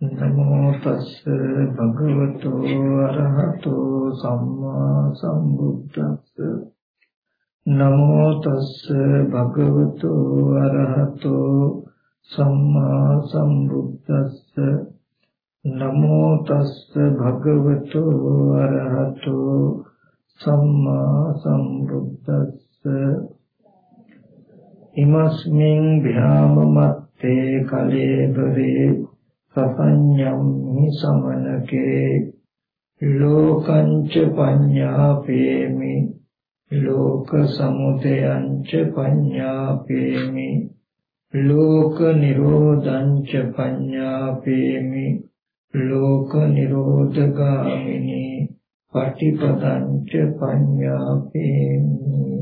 නමෝ තස්ස භගවතු අරහතෝ සම්මා සම්බුද්දස්ස නමෝ තස්ස භගවතු අරහතෝ සම්මා සම්බුද්දස්ස නමෝ තස්ස භගවතු අරහතෝ සම්මා සම්බුද්දස්ස ඉමස්මින් භ්‍යාමමත්තේ කලේබරේ සසඤ්ඤම්හි සමනකේ ලෝකංච පඤ්ඤාපේමි ලෝක සමුදයංච පඤ්ඤාපේමි ලෝක නිරෝධංච පඤ්ඤාපේමි ලෝක නිරෝධගාමිනී පටිපදංච පඤ්ඤාපේමි.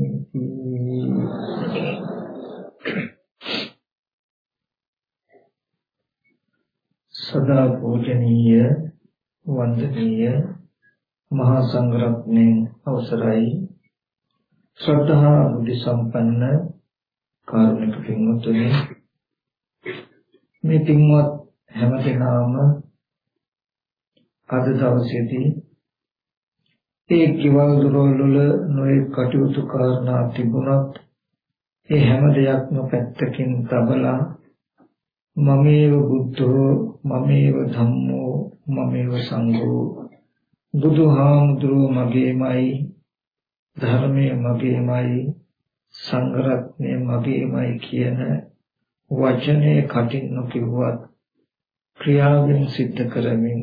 සදා පූජනීය වන්දනීය මහා සංඝරත්නයේ අවසරයි. ශ්‍රද්ධා බුද්ධ සම්පන්න කාරුණික පින්වත්නි මේ පින්වත් හැමදෙනාම අද දවසේදී ඒ කිවල් දොරවල් නොයේ කටයුතු කරනා තිබුණත් ඒ හැම දෙයක්ම පැත්තකින් තබලා මමේව බුද්ධෝ මමේව ධම්මෝ මමේව සංඝෝ. බුදුහාමුදුරුවෝ මගේමයි ධර්මයේ මගේමයි සංඝරත්නය මගේමයි කියන වචනේ කටින් නොකියුවත් ක්‍රියාවෙන් සිද්ධ කරමින්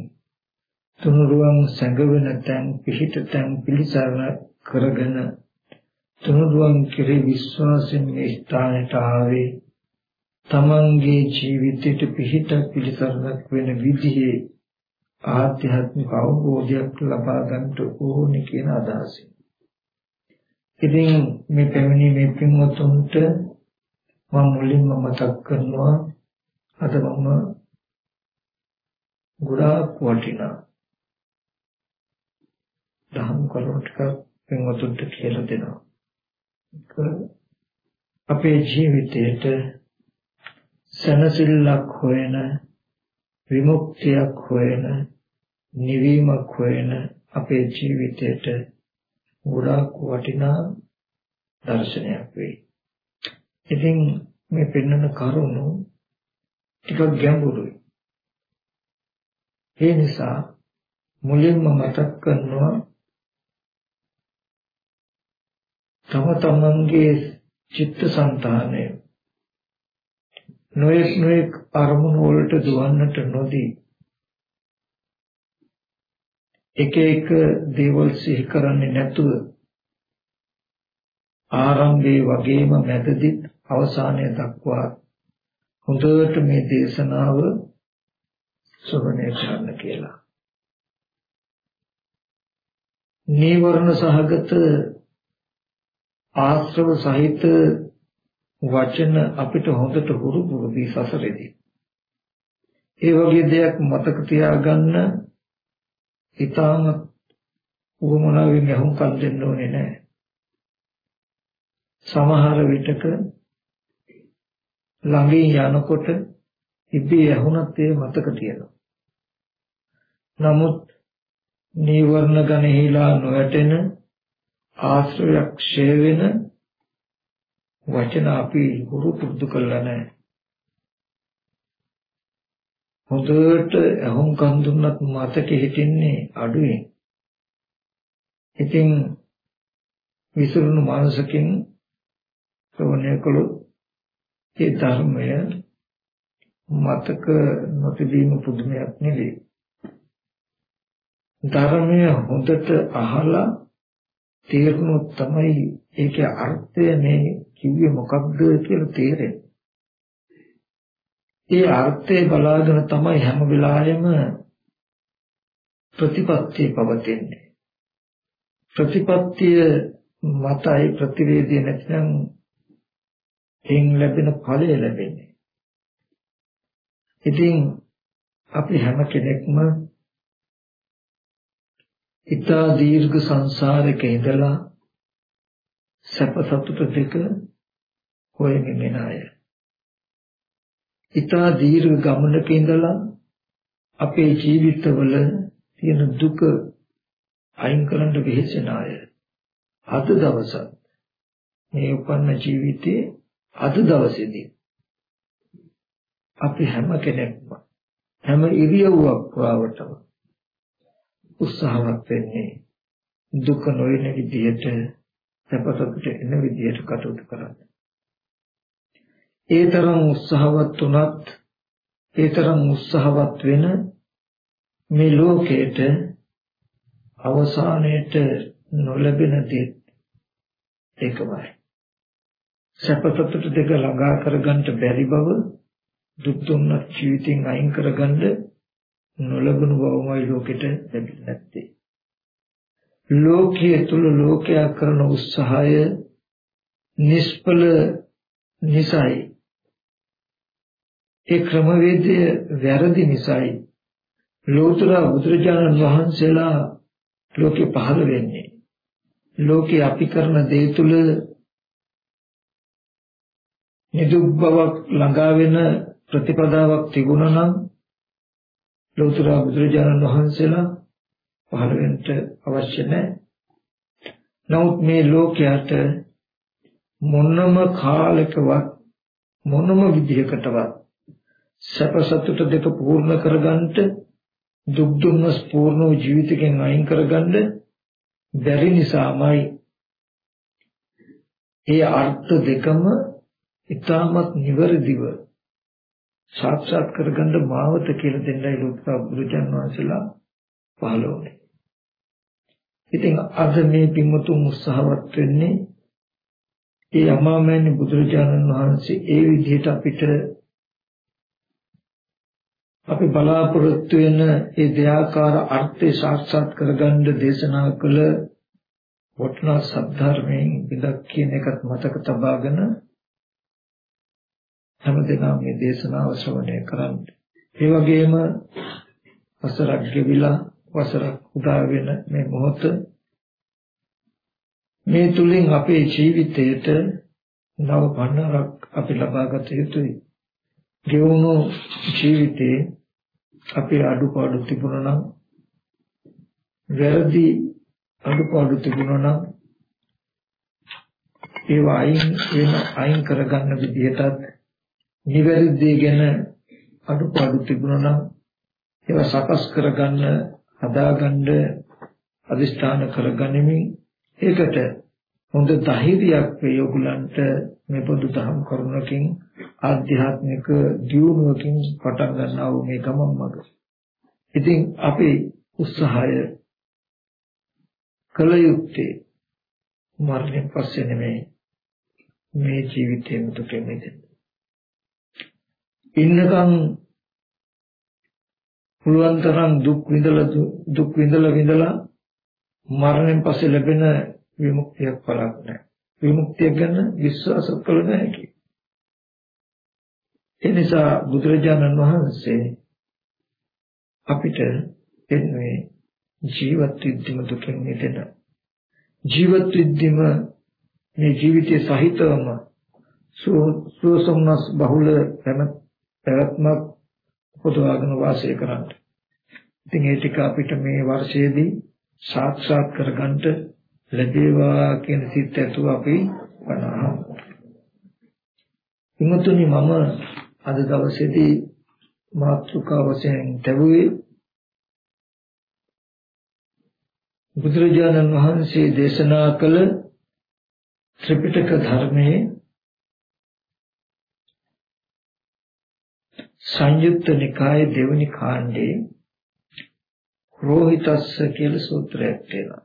තුනුරුවන් සැඟවෙන තැන් පිහිට තැන් පිළිසරණ කරගෙන තුනුරුවන් කෙරෙහි විශ්වාසයෙන් මේ ස්ථානයට ආවේ තමන්ගේ ජීවිතයට පිහිට පිළිසරණක් වෙන විදිහේ ආධ්‍යාත්මික අවබෝධයක් ලබා ගන්නට ඕනේ කියන අදහසින්. ඉතින් මේ පැමිණි මේ පින්වතුන්ට මම මුලින්ම මතක් කරනවා අද මම ගොඩාක් වටිනා දහම් කරුණු ටික පින්වතුන්ට කියලා දෙනවා. අපේ ජීවිතයට සනසිල්ලක් හොයන විමුක්තියක් හොයන නිවීමක් හොයන අපේ ජීවිතයට ගොඩාක් වටිනා දර්ශනයක් වෙයි. ඉතින් මේ පෙන්වන කරුණු ටිකක් ගැඹුරුයි. ඒ නිසා මුලින්ම මතක් කරනවා තම තමන්ගේ චිත්තසංතානය නොයෙක් නොයෙක් අරමුණු වලට දුවන්නට නොදී එක එක දේවල් සිහි කරන්නේ නැතුව ආරම්භයේ වගේම මැදදිත් අවසානය දක්වා හොඳට මේ දේශනාව ශ්‍රවණය කරන්න කියලා. නීවරණ සහගත ආශ්‍රව සහිත වචන අපිට හොඳට හුරු පුරුදි සසරේදී. ඒ වගේ දෙයක් මතක තියාගන්න ඊටාම උවමනාවෙන් යහුම්කම් දෙන්න ඕනේ නැහැ. සමහර විටක ළඟින් යනකොට ඉබේ ඇහුණත් ඒ මතක තියෙනවා. නමුත් නීවරණ ගණහිලා නොවැටෙන ආශ්‍රයක් ක්ෂය වෙන වචන අපි හුරු පුරුදු කරලා නැහැ. හොඳට අහුම්කම් දුන්නත් මතකෙ හිටින්නේ අඩුයි. ඉතින් විසිරුණු මානසකින් ශ්‍රවණය කළොත් ඒ ධර්මය මතක නොතිබීම පුදුමයක් නෙවෙයි. ධර්මය හොඳට අහලා තේරුණොත් තමයි ඒකේ අර්ථය මේ කිව්වේ මොකක්ද කියලා තේරෙන්නේ. ඒ අර්ථය බලාගෙන තමයි හැම වෙලාවෙම ප්‍රතිපත්තිය පවතින්නේ. ප්‍රතිපත්තිය මතයි ප්‍රතිවේදී නැත්නම් එයින් ලැබෙන ඵලය ලැබෙන්නේ. ඉතින් අපි හැම කෙනෙක්ම ඊතා දීර්ඝ සංසාරයක ඉඳලා සැප සතුට දෙක හොයමින් එන අය. ඊතා දීර්ඝ ගමනක ඉඳලා අපේ ජීවිතවල තියෙන දුක අයින් කරන්න වෙහෙසෙන අය අද දවසත් මේ උපන්න ජීවිතයේ අද දවසේදී අපි හැම කෙනෙක්ම හැම ඉරියව්වක් වාවටම උත්සාහවත් වෙන්නේ දුක නොවන විදිහට සැපසතුට එන විදිහට කටයුතු කරන්න. ඒ තරම් උත්සාහවත් වුණත් ඒ තරම් උත්සාහවත් වෙන මේ ලෝකයට අවසානයේට නොලැබෙන දේ ඒකමයි. සැපසතුට දෙක ළඟා කරගන්න බැරි බව දුක් දුන්නත් ජීවිතෙන් අයින් කරගන්න නොලබන බවමයි ලෝකෙට ලැබෙන්නේ නැත්තේ. ලෝකයේ තුල ලෝකයා කරන උත්සාහය නිෂ්ඵල නිසයි. ඒ ක්‍රමවේදය වැරදි නිසයි. ලෝතර බුදුරජාණන් වහන්සේලා ලෝකේ පහළ වෙන්නේ. ලෝකේ අපි කරන දේ තුල නිදුක් බවක් ළඟා වෙන ප්‍රතිපදාවක් තිබුණා නම් ලෝතර බුදුරජාණන් වහන්සේලා පහළ වෙන්න අවශ්‍ය නැහැ. නමුත් මේ ලෝකයට මොනම කාලයකවත් මොනම විදිහකටවත් සැප සතුට දෙක පූර්ණ කරගන්නට දුක් දුන්නස් පූර්ණ ජීවිතයෙන් අයින් කරගන්න බැරි නිසාමයි ඒ අර්ථ දෙකම ඊටමත් නිවැරදිව සාක්ෂාත් කරගන්න මාවත කියලා දෙන්නයි ලෝක බුදුජන් වහන්සේලා පහළ වුණේ. ඉතින් අද මේ පින්වතුන් උත්සාහවත් වෙන්නේ ඒ අමාමෑණි බුදුරජාණන් වහන්සේ ඒ විදිහට අපිට අපි බලාපොරොත්තු වෙන ඒ දෙයාකාර අර්ථය සාක්ෂාත් කරගන්න දේශනා කළ වටිනා සද්ධර්මයෙන් විදක් කියන එකත් මතක තබාගෙන හැමදෙනාම මේ දේශනාව ශ්‍රවණය කරන්න. ඒ වගේම වසරක් ගෙවිලා වසරක් උදා වෙන මේ මොහොත මේ තුලින් අපේ ජීවිතයට නව පන්නරක් අපි ලබා ගත යුතුයි. ගෙවුණු ජීවිතේ අපේ අඩුපාඩු තිබුණා නම් වැරදි අඩුපාඩු තිබුණා නම් ඒවා අයින් වෙන අයින් කරගන්න විදිහටත් නිවැරදි ගැන අඩුපාඩු තිබුණා නම් ඒවා සකස් කරගන්න හදාගන්න අදිෂ්ඨාන කරගනිමින් ඒකට හොඳ ධෛර්යයක් වේ ඔයගලන්ට මේ පොදු දහම් කරුණකින් ආධ්‍යාත්මික දියුණුවකින් පටන් ගන්නා වූ මේ ගමන් මඟ. ඉතින් අපේ උත්සාහය කල යුත්තේ මරණයෙන් පස්සේ නෙමෙයි මේ ජීවිතේම දුකෙන් මිදෙන්න. ඉන්නකම් පුළුවන් තරම් දුක් විඳලා දුක් විඳලා විඳලා මරණයෙන් පස්සේ ලැබෙන විමුක්තියක් පලක් නැහැ. විමුක්තිය ගැන විශ්වාස කළ නැහැ. ඒ නිසා බුදුරජාණන් වහන්සේ අපිට එන්නේ ජීවත් විද්දිම දුකින් මිදෙන ජීවත් විද්දිම මේ ජීවිතයේ සහිතවම සුවසොම්නස් බහුල පැවැත්මක් පොදවාගෙන වාසය කරන්න. ඉතින් ඒ ටික අපිට මේ වර්ෂයේදී සාක්ෂාත් කරගන්න ලැබේවා කියන සිත් ඇතුව අපි වනාහා. ඉමුතුනි මම අද දවසේදී මාතෘකා වශයෙන් ලැබුවේ බුදුරජාණන් වහන්සේ දේශනා කළ ත්‍රිපිටක ධර්මයේ සංයුත්ත නිකායේ දෙවනි කාණ්ඩේ රෝහිතස්ස කියලා සූත්‍රයක් තියෙනවා.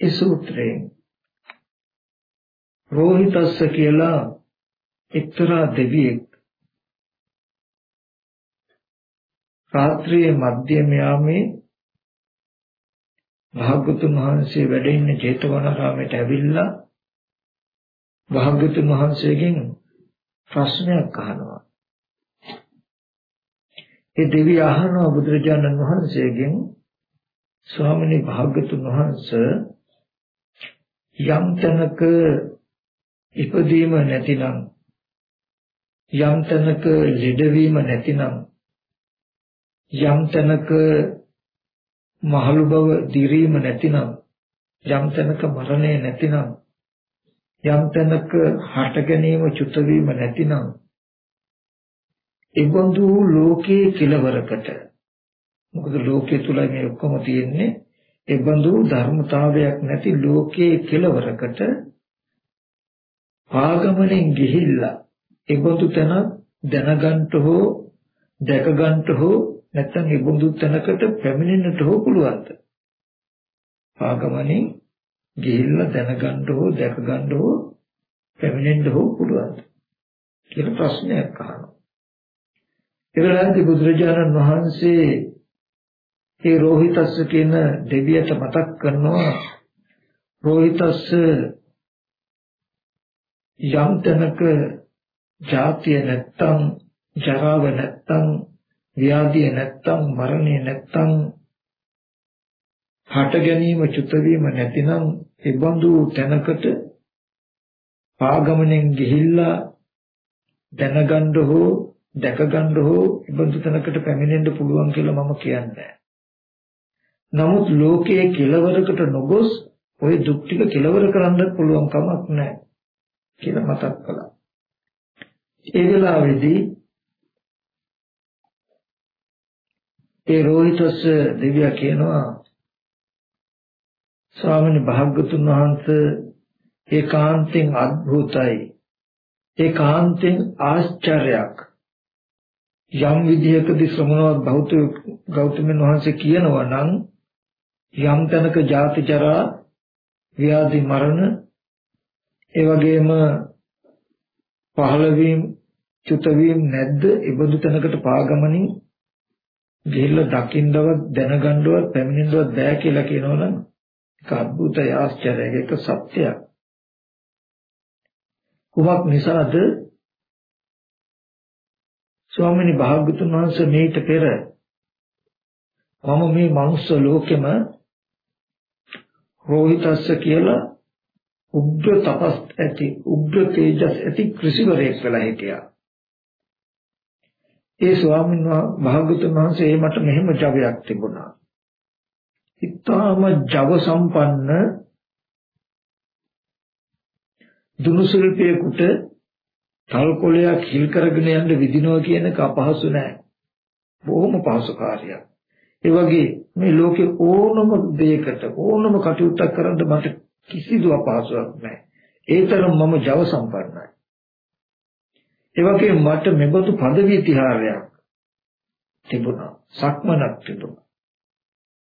ඒ සූත්‍රයෙන් රෝහිතස්ස කියලා එක්තරා දෙවියෙක් රාත්‍රියේ මධ්‍යම යාමේ භාග්‍යතුන් වහන්සේ වැඩ ඉන්න ජේතවනාරාමයට ඇවිල්ලා භාග්‍යතුන් වහන්සේගෙන් ප්‍රශ්නයක් අහනවා. ඒ දෙවිය අහනවා බුදුරජාණන් වහන්සේගෙන් ස්වාමිනී භාග්‍යතුන් වහන්සේ යම් තැනක ඉපදීම නැතිනම් යම් තැනක ලෙඩවීම නැතිනම් යම් තැනක මහලු බව දිරීම නැතිනම් යම් තැනක මරණය නැතිනම් යම් තැනක හට ගැනීම චුත වීම නැතිනම් ඒබඳු ලෝකයේ කෙලවරකට මොකද ලෝකයේ තුල මේ ඔක්කොම තියෙන්නේ ඒබඳු ධර්මතාවයක් නැති ලෝකයේ කෙලවරකට ආගමනෙන් ගිහිල්ලා ඒබඳු තැන දැනගන්න හෝ දැකගන්න හෝ නැත්නම් ඒබඳු තැනකට පැමිණෙන්නට හෝ පුළුවන්ද? ආගමනෙන් ගිහිල්ලා දැනගන්න හෝ දැකගන්න හෝ පැමිණෙන්න හෝ පුළුවන්ද කියලා ප්‍රශ්නයක් අහනවා. ඒ වෙලාවේදී බුදුරජාණන් වහන්සේ ඒ රෝහිතස්ස කියන දෙවියට මතක් කරනවා රෝහිතස්ස යම් තැනක ජාතිය නැත්තම් ජරාව නැත්තම් ව්‍යාධිය නැත්තම් මරණය නැත්තම් හට ගැනීම චුත වීම නැතිනම් ඒ බඳු තැනකට පාගමනෙන් ගිහිල්ලා දැනගන්න හෝ දැකගන්න හෝ ඉබඳු තැනකට පැමිණෙන්න පුළුවන් කියලා මම කියන්නේ නමුත් ලෝකයේ කෙලවරකට නොගොස් ওই දුක් ටික කෙලවර කරන්න පුළුවන් කමක් නැහැ කියලා මතක් කළා. ඒ වෙලාවේදී ඒ රෝහිතස් දෙවියා කියනවා ස්වාමීන් භාග්‍යතුන් වහන්සේ ඒකාන්තෙන් අద్භූතයි ඒකාන්තෙන් ආශ්චර්යයක් යම් විදිහකදී ශ්‍රමණවත් බෞද්ධ ගෞතමයන් වහන්සේ කියනවා නම් යම් තැනක ජාති ජරා ව්‍යාධි මරණ ඒ වගේම පහළ වීම චුත වීම නැද්ද? ඉබඳු තැනකට පාගමනින් ගිහිල්ලා දකින්නවත් දැනගන්නවත් පැමිණෙන්නවත් බෑ කියලා කියනවනම් ඒක අద్భుත ආශ්චර්යයක් ඒක සත්‍යයක්. කුමක් නිසාද? ස්වාමීනි භාග්‍යතුන් වහන්සේ මේට පෙර මම මේ මනුස්ස ලෝකෙම රෝහිතස්ස කියලා උග්‍ර තපස් ඇති උග්‍ර තේජස් ඇති කෘෂිවරයෙක් වෙලා හිටියා. ඒ ස්වාමීන් වහන්සේ භාගතුන් වහන්සේ මට මෙහෙම ජවයක් තිබුණා. ඉතාම ජව සම්පන්න දුනු ශිල්පියෙකුට තල් කොලයක් හිල් කරගෙන යන්න විදිනවා කියන එක අපහසු නෑ. බොහොම පහසු කාර්යයක්. ඒ වගේ මේ ලෝකේ ඕනම දෙයකට ඕනම කටයුත්තක් කරන්න මට කිසිදු අපහසුයක් නැහැ. ඒ තරම් මම ජව සම්පන්නයි. ඒ වගේ මට මෙබඳු පදවි තිහාරයක් තිබුණා. සක්මනක් තිබුණා.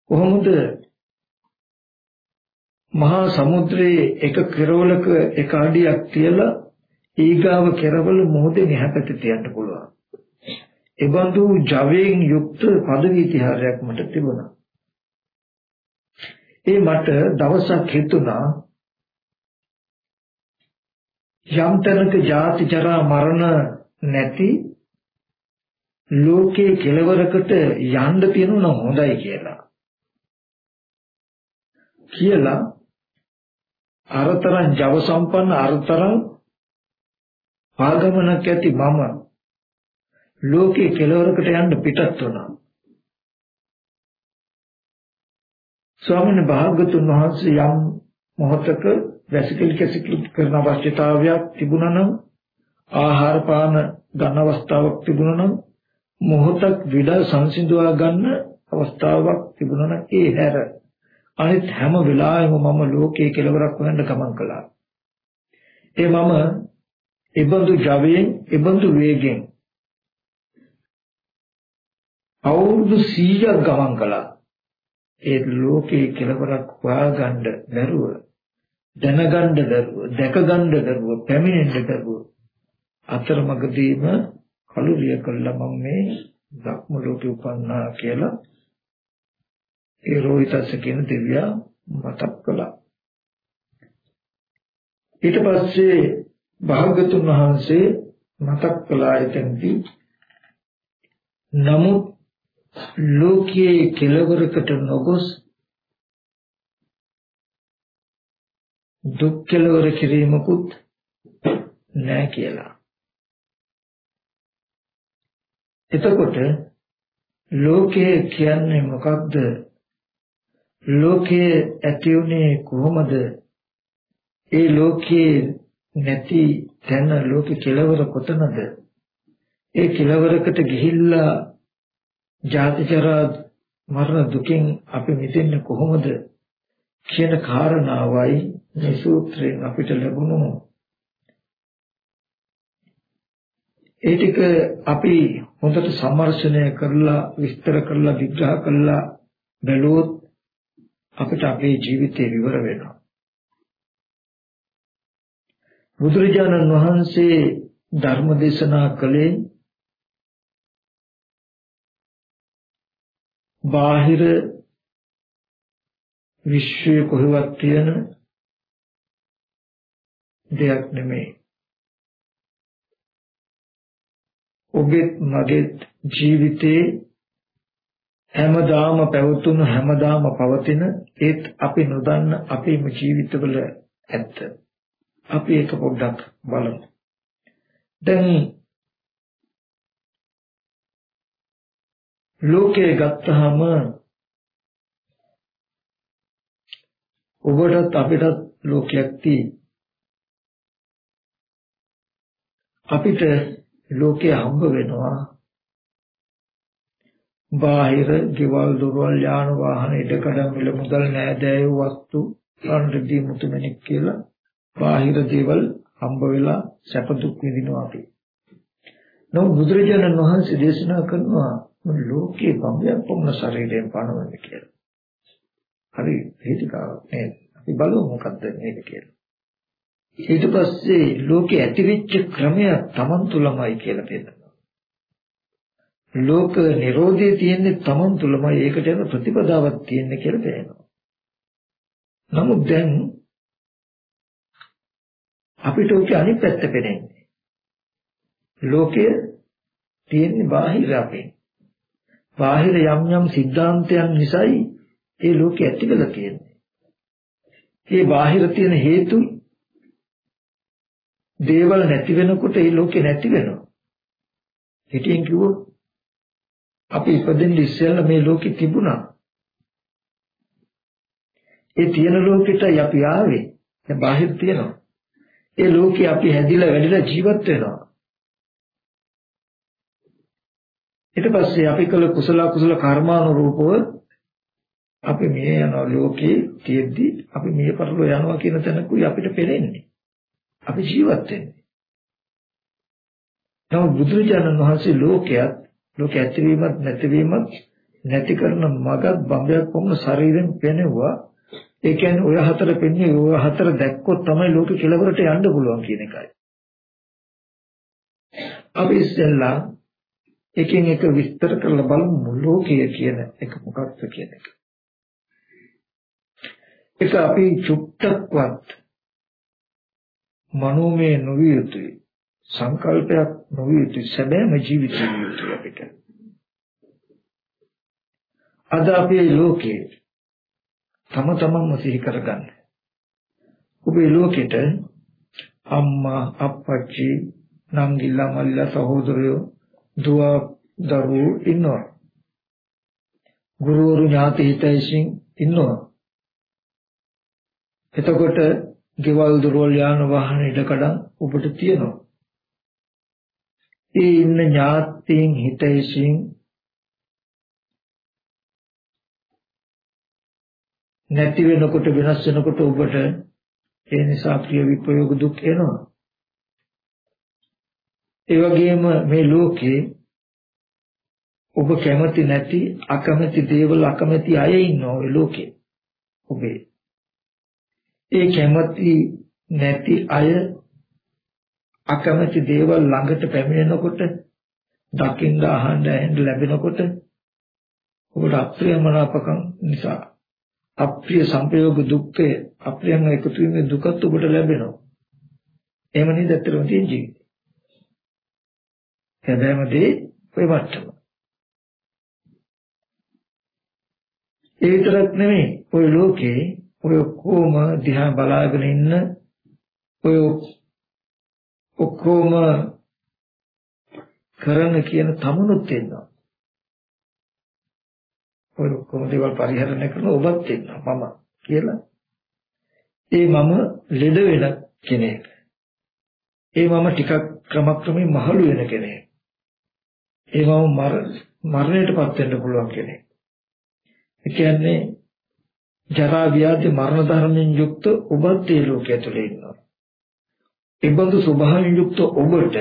කොහොමද මහා සමුද්‍රයේ එක කෙරවලක එක අඩියක් තියලා ඊගාව කෙරවල මොහොතේ නැහැපැති තියන්න පුළුවන්. එබඳු ජවයෙන් යුක්ත පදවි ඉතිහාසයක් මට තිබුණා. ඒ මට දවසක් හිතුණා යම් තැනක ජාති ජරා මරණ නැති ලෝකේ කෙලවරකට යන්න තියෙනවා හොඳයි කියලා. කියලා අරතරන් ජව සම්පන්න අරතරන් ආගමනක් ඇති මම ලෝකේ කෙලවරකට යන්න පිටත් වුණා. ස්වාමීන් භාගතුන් වහන්සේ යම් මොහතක වැසිකිලි කැසිකිලි කරන අවශ්‍යතාවයක් තිබුණා නම් ආහාර පාන ගන්න අවස්ථාවක් තිබුණා නම් මොහතක් විඩ සංසිඳවා ගන්න අවස්ථාවක් තිබුණා නම් ඒ හැර අනිත් හැම වෙලාවෙම මම ලෝකයේ කෙලවරක් හොයන්න ගමන් කළා. ඒ මම ඉබඳු ජවයෙන් ඉබඳු වේගෙන් අවුරුදු 100ක් ගමන් කළා. ඒ ලෝකේ කෙලවරක් හොයාගන්න බැරුව දැනගන්න බැරුව දැකගන්න බැරුව පැමිණෙන්න බැරුව අතරමඟදීම කලුරිය කළා මම මේ ධක්ම ලෝකේ උපන්නා කියලා ඒ රෝහිතස්ස කියන දෙවියා මතක් කළා. ඊට පස්සේ භාගතුන් වහන්සේ මතක් කළා එතනදී නමුත් ලෝකයේ කෙලවරකට නොගොස් දුක් කෙලවර කිරීමකුත් නැහැ කියලා. එතකොට ලෝකය කියන්නේ මොකක්ද? ලෝකයේ ඇති උනේ කොහොමද? ඒ ලෝකයේ නැති තැන ලෝක කෙලවර කොතනද? ඒ කෙලවරකට ගිහිල්ලා ජාති ජරා මරණ දුකින් අපි මිදෙන්නේ කොහොමද කියන කාරණාවයි මේ සූත්‍රයෙන් අපිට ලැබුණු ඒ ටික අපි හොඳට සම්මර්ෂණය කරලා විස්තර කරලා විග්‍රහ කරලා බැලුවොත් අපිට අපේ ජීවිතේ විවර වෙනවා බුදුරජාණන් වහන්සේ ධර්ම දේශනා කළේ බාහිර විශ්වයේ කොහෙවත් තියෙන දෙයක් නෙමෙයි. ඔබෙත් මගේත් ජීවිතේ හැමදාම පැවතුණු හැමදාම පවතින ඒත් අපි නොදන්න අපේම ජීවිතවල ඇත්ත. අපි ඒක පොඩ්ඩක් බලමු. දැන් ලෝකේ ගත්තාම ඔබටත් අපිටත් ලෝකයක් තියෙයි. අපිට ලෝකේ හම්බ වෙනවා බාහිර ගෙවල් දොරවල් යාන වාහන ඉඩකඩම් මිල මුදල් නෑදෑයෝ වස්තු රණ්ඩදී මුතුමැණික් කියලා බාහිර දේවල් හම්බ වෙලා සැප දුක් විඳිනවා අපි. නමුත් බුදුරජාණන් වහන්සේ දේශනා කරනවා ලෝකේ බම්බයක් වුණ ශරීරයෙන් පණවන්නේ කියලා. හරි හේතිකාවක් නේද? අපි බලමු මොකද්ද මේක කියලා. ඊට පස්සේ ලෝකේ ඇතිවෙච්ච ක්‍රමය Taman තුලමයි කියලා පෙන්නනවා. ලෝක නිරෝධය තියෙන්නේ තමන් තුළමයි ඒකට යන ප්‍රතිපදාවක් තියෙන්නේ කියලා පේනවා. නමුත් දැන් අපිට උක අනිත් පැත්ත පේන්නේ. ලෝකය තියෙන්නේ බාහිර අපේ. බාහිර යම් යම් સિદ્ધාන්තයන් නිසායි ඒ ලෝකය ඇති වෙලා තියෙන්නේ. මේ බාහිර තියෙන හේතු දේවල් නැති වෙනකොට ඒ ලෝකේ නැති වෙනවා. හිතින් කිව්වොත් අපි ඉපදෙන්න ඉස්සෙල්ලා මේ ලෝකෙ තිබුණා. ඒ තියෙන ලෝකෙටයි අපි ආවේ. දැන් බාහිර තියෙනවා. ඒ ලෝකෙ අපි හැදිලා වැඩිලා ජීවත් වෙනවා. ඊට පස්සේ අපි කළ කුසල කුසල කර්මානුරූපව අපි මේ යන ලෝකේ තියෙද්දි අපි මේ පරලෝ යනවා කියන තැනකුයි අපිට පෙරෙන්නේ. අපි ජීවත් වෙන්නේ. නමුත් බුදුරජාණන් වහන්සේ ලෝකයක් ලෝක ඇතිවීමත් නැතිවීමත් නැති කරන මගක් බඹයක් වුණ ශරීරයෙන් පෙනෙවුවා. ඒ කියන්නේ ඔය හතර පෙන්නේ ඔය හතර දැක්කොත් තමයි ලෝක කෙලවරට යන්න පුළුවන් කියන එකයි. අපි ඉස්සෙල්ලා එකින් එක විස්තර කරලා බලමු ලෝකය කියන එක මොකක්ද කියන එක. ඒක අපි චුට්ටක්වත් මනෝමය නොවිය යුතුයි. සංකල්පයක් නොවිය යුතුයි. සැබෑම ජීවිතය විය යුතුයි අපිට. අද අපේ ලෝකේ තම තමන්ම සිහි කරගන්න. ඔබේ ලෝකෙට අම්මා අප්පච්චි නංගිලා මල්ලා සහෝදරයෝ දුව දරුවෝ ඉන්නවා. ගුරුවරු ඥාති හිතයිසින් ඉන්නවා. එතකොට ගෙවල් දොරවල් යාන වාහන ඉඩකඩම් ඔබට තියෙනවා. ඒ ඉන්න ඥාතීන් හිතයිසින් නැති වෙනකොට වෙනස් වෙනකොට ඔබට ඒ නිසා ප්‍රිය විපයෝග දුක් එනවා. ඒ වගේම මේ ලෝකේ ඔබ කැමති නැති අකමැති දේවල් අකමැති අය ඉන්නවා ඔය ලෝකේ. ඔබේ. ඒ කැමති නැති අය අකමැති දේවල් ළඟට පැමිණෙනකොට දකින්න අහන්න ඇහෙන්න ලැබෙනකොට ඔබට අප්‍රියමනාපකම් නිසා අප්‍රිය සංපයෝග දුක්ඛය අප්‍රියම එකතු වීමේ දුකත් ඔබට ලැබෙනවා. එහෙම නේද ඇත්තටම තියෙන ජීවිතේ. හැබැයිම දේ ඔය මට්ටම. ඒ විතරක් නෙමෙයි ඔය ලෝකේ ඔය කොම දිහා බලාගෙන ඉන්න ඔය ඔක්කොම කරන කියන තමුණුත් ඉන්නවා. ඔය ඔක්කොම දේවල් පරිහරණය කරන ඔබත් ඉන්නවා මම කියලා. ඒ මම ලෙඩ වෙන කෙනෙක්. ඒ මම ටිකක් ක්‍රමක්‍රමයෙන් මහලු වෙන කෙනෙක්. ඒ මම මරණයටපත් වෙන්න පුළුවන් කෙනෙක්. ඒ කියන්නේ ජරා ව්‍යාධි මරණ ධර්මයෙන් යුක්ත ඔබත් ඒ ලෝකයේ ඇතුලේ ඉන්නවා. ඒ බඳු ස්වභාවයෙන් යුක්ත ඔබට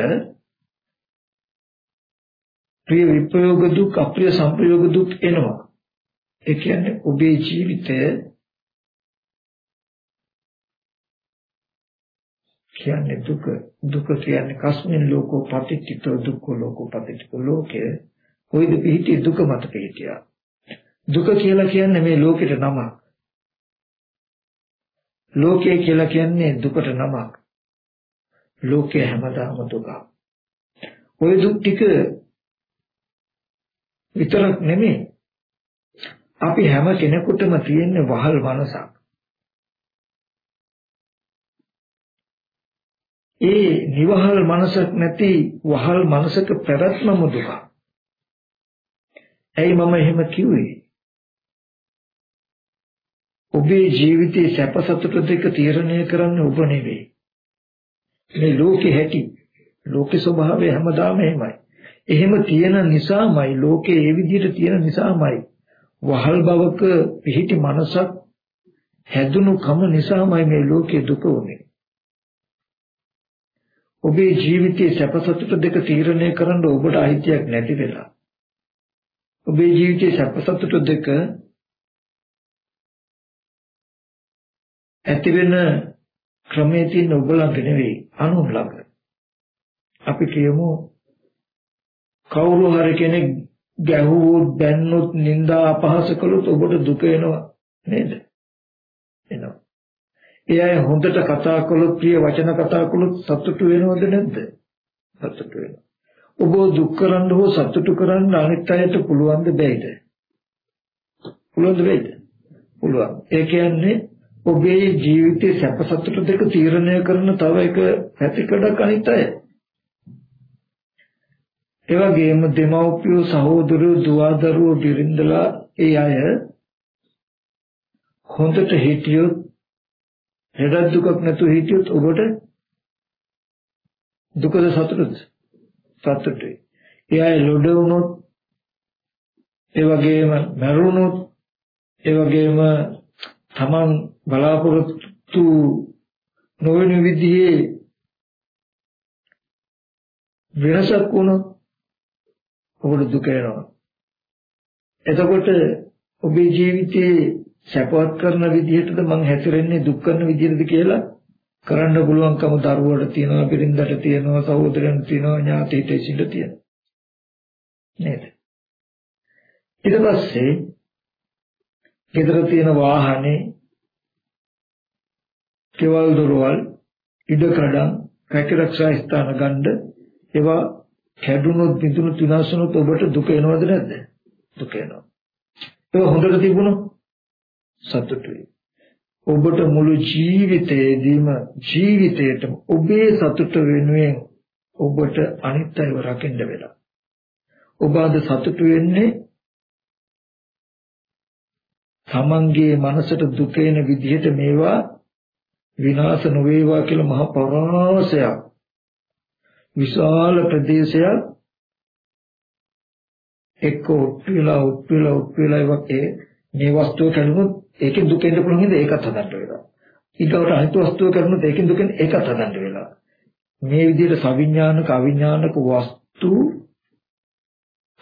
ප්‍රිය විප්‍රයෝග දුක් අප්‍රිය සංප්‍රයෝග දුක් එනවා. ඒ කියන්නේ ඔබේ ජීවිතය කියන්නේ දුක. දුක කියන්නේ කස්මින් ලෝකෝ පටිච්චිතෝ දුක්ඛ ලෝකෝ පටිච්චිතෝ ලෝකේ කොයිද පිහිටි දුක මත පිහිටියා. දුක කියලා කියන්නේ මේ ලෝකෙට නමක්. ලෝකය කියලා කියන්නේ දුකට නමක්. ලෝකය හැමදාම දුක ওই දුක් ටික විතරක් නෙමෙයි අපි හැම කෙනෙකුටම තියෙන වහල් මනසක් ඒ නිවහල් මනසක් නැති වහල් මනසක පැවැත්මම දුක. ඇයි මම එහෙම කිව්වේ? ඔබේ ජීවිතයේ සැප සතුට දෙක තීරණය කරන්නේ ඔබ නෙවෙයි. මේ ලෝකේ හැටි ලෝකේ ස්වභාවය හැමදාම එහෙමයි. එහෙම තියෙන නිසාමයි ලෝකේ ඒ විදිහට තියෙන නිසාමයි වහල් බවක පිහිටි මනසක් හැදුණු කම නිසාමයි මේ ලෝකේ දුක උනේ. ඔබේ ජීවිතයේ සැප සතුට දෙක තීරණය කරන්න ඔබට අයිතියක් නැති වෙලා. ඔබේ ජීවිතයේ සැප සතුට දෙක ඇති වෙන ක්‍රමයේ තියෙන ඔබ ළඟ නෙවෙයි අනුන් ළඟ. අපි කියමු කවුරු හරි කෙනෙක් ගැහුවොත් බැන්නොත් නිନ୍ଦා අපහාස කළොත් ඔබට දුක එනවා නේද? එනවා. ඒ අය හොඳට කතා කළොත් ප්‍රිය වචන කතා කළොත් සතුටු වෙනවද නැද්ද? සතුටු වෙනවා. ඔබ දුක් කරන්න හෝ සතුටු කරන්න අනිත් අයට පුළුවන්ද බැයිද? පුළුවන්ද බැයිද? පුළුවන්. ඒ කියන්නේ ඔබේ ජීවිතයේ සැප සතුට දෙක තීරණය කරන තව එක පැතිකඩක් අනිත් අය. ඒ වගේම දෙමව්පියෝ සහෝදරයෝ දුව දරුවෝ බිරිඳලා ඒ අය හොඳට හිටියොත් ලෙඩ දුකක් නැතුව හිටියොත් ඔබට දුකද සතුටද සතුටුයි. ඒ අය ලොඩ වුණොත් ඒ වගේම මරුණොත් ඒ වගේම Taman බලාපොරොත්තු නොවන විදිහේ වෙනසක් වුණොත් ඔබට දුක එනවා. එතකොට ඔබේ ජීවිතයේ සැපවත් කරන විදිහටද මං හැසිරෙන්නේ දුක් කරන විදිහටද කියලා කරන්න පුළුවන්කම දරුවට තියෙනවා බිරින්දට තියෙනවා සහෝදරයන්ට තියෙනවා ඥාතිට සිට තියෙනවා නේද ඊට පස්සේ ගෙදර තියෙන වාහනේ කෙවල් දොරවල් ඉඩ කඩම් රැකරක්ෂා ස්ථාන ගන්න ඒවා කැඩුනොත් බිඳුනොත් විනාශුනොත් ඔබට දුක එනවද නැද්ද දුක එනවා ඒක හොඳට තිබුණොත් සතුටුයි. ඔබට මුළු ජීවිතේදීම ජීවිතේටම ඔබේ සතුට වෙනුවෙන් ඔබට අනිත් අයව රකින්න වෙලා. ඔබ අද සතුටු වෙන්නේ තමන්ගේ මනසට දුක එන විදිහට මේවා විනාශ නොවේවා කියලා මහ පරාසයක් විශාල ප්‍රදේශයක් එක්ක උත්විලා උත්විලා උත්විලා වගේ මේ වස්තුව කැඩුනොත් ඒකෙන් දුක එන්න පුළුවන් හින්දා ඒකත් හදන්න වෙලා. ඊගොට අනිත් වස්තුව කරනොත් ඒකෙන් දුකෙන් ඒකත් හදන්න වෙලා. මේ විදිහට සවිඥානික අවිඥානික වස්තු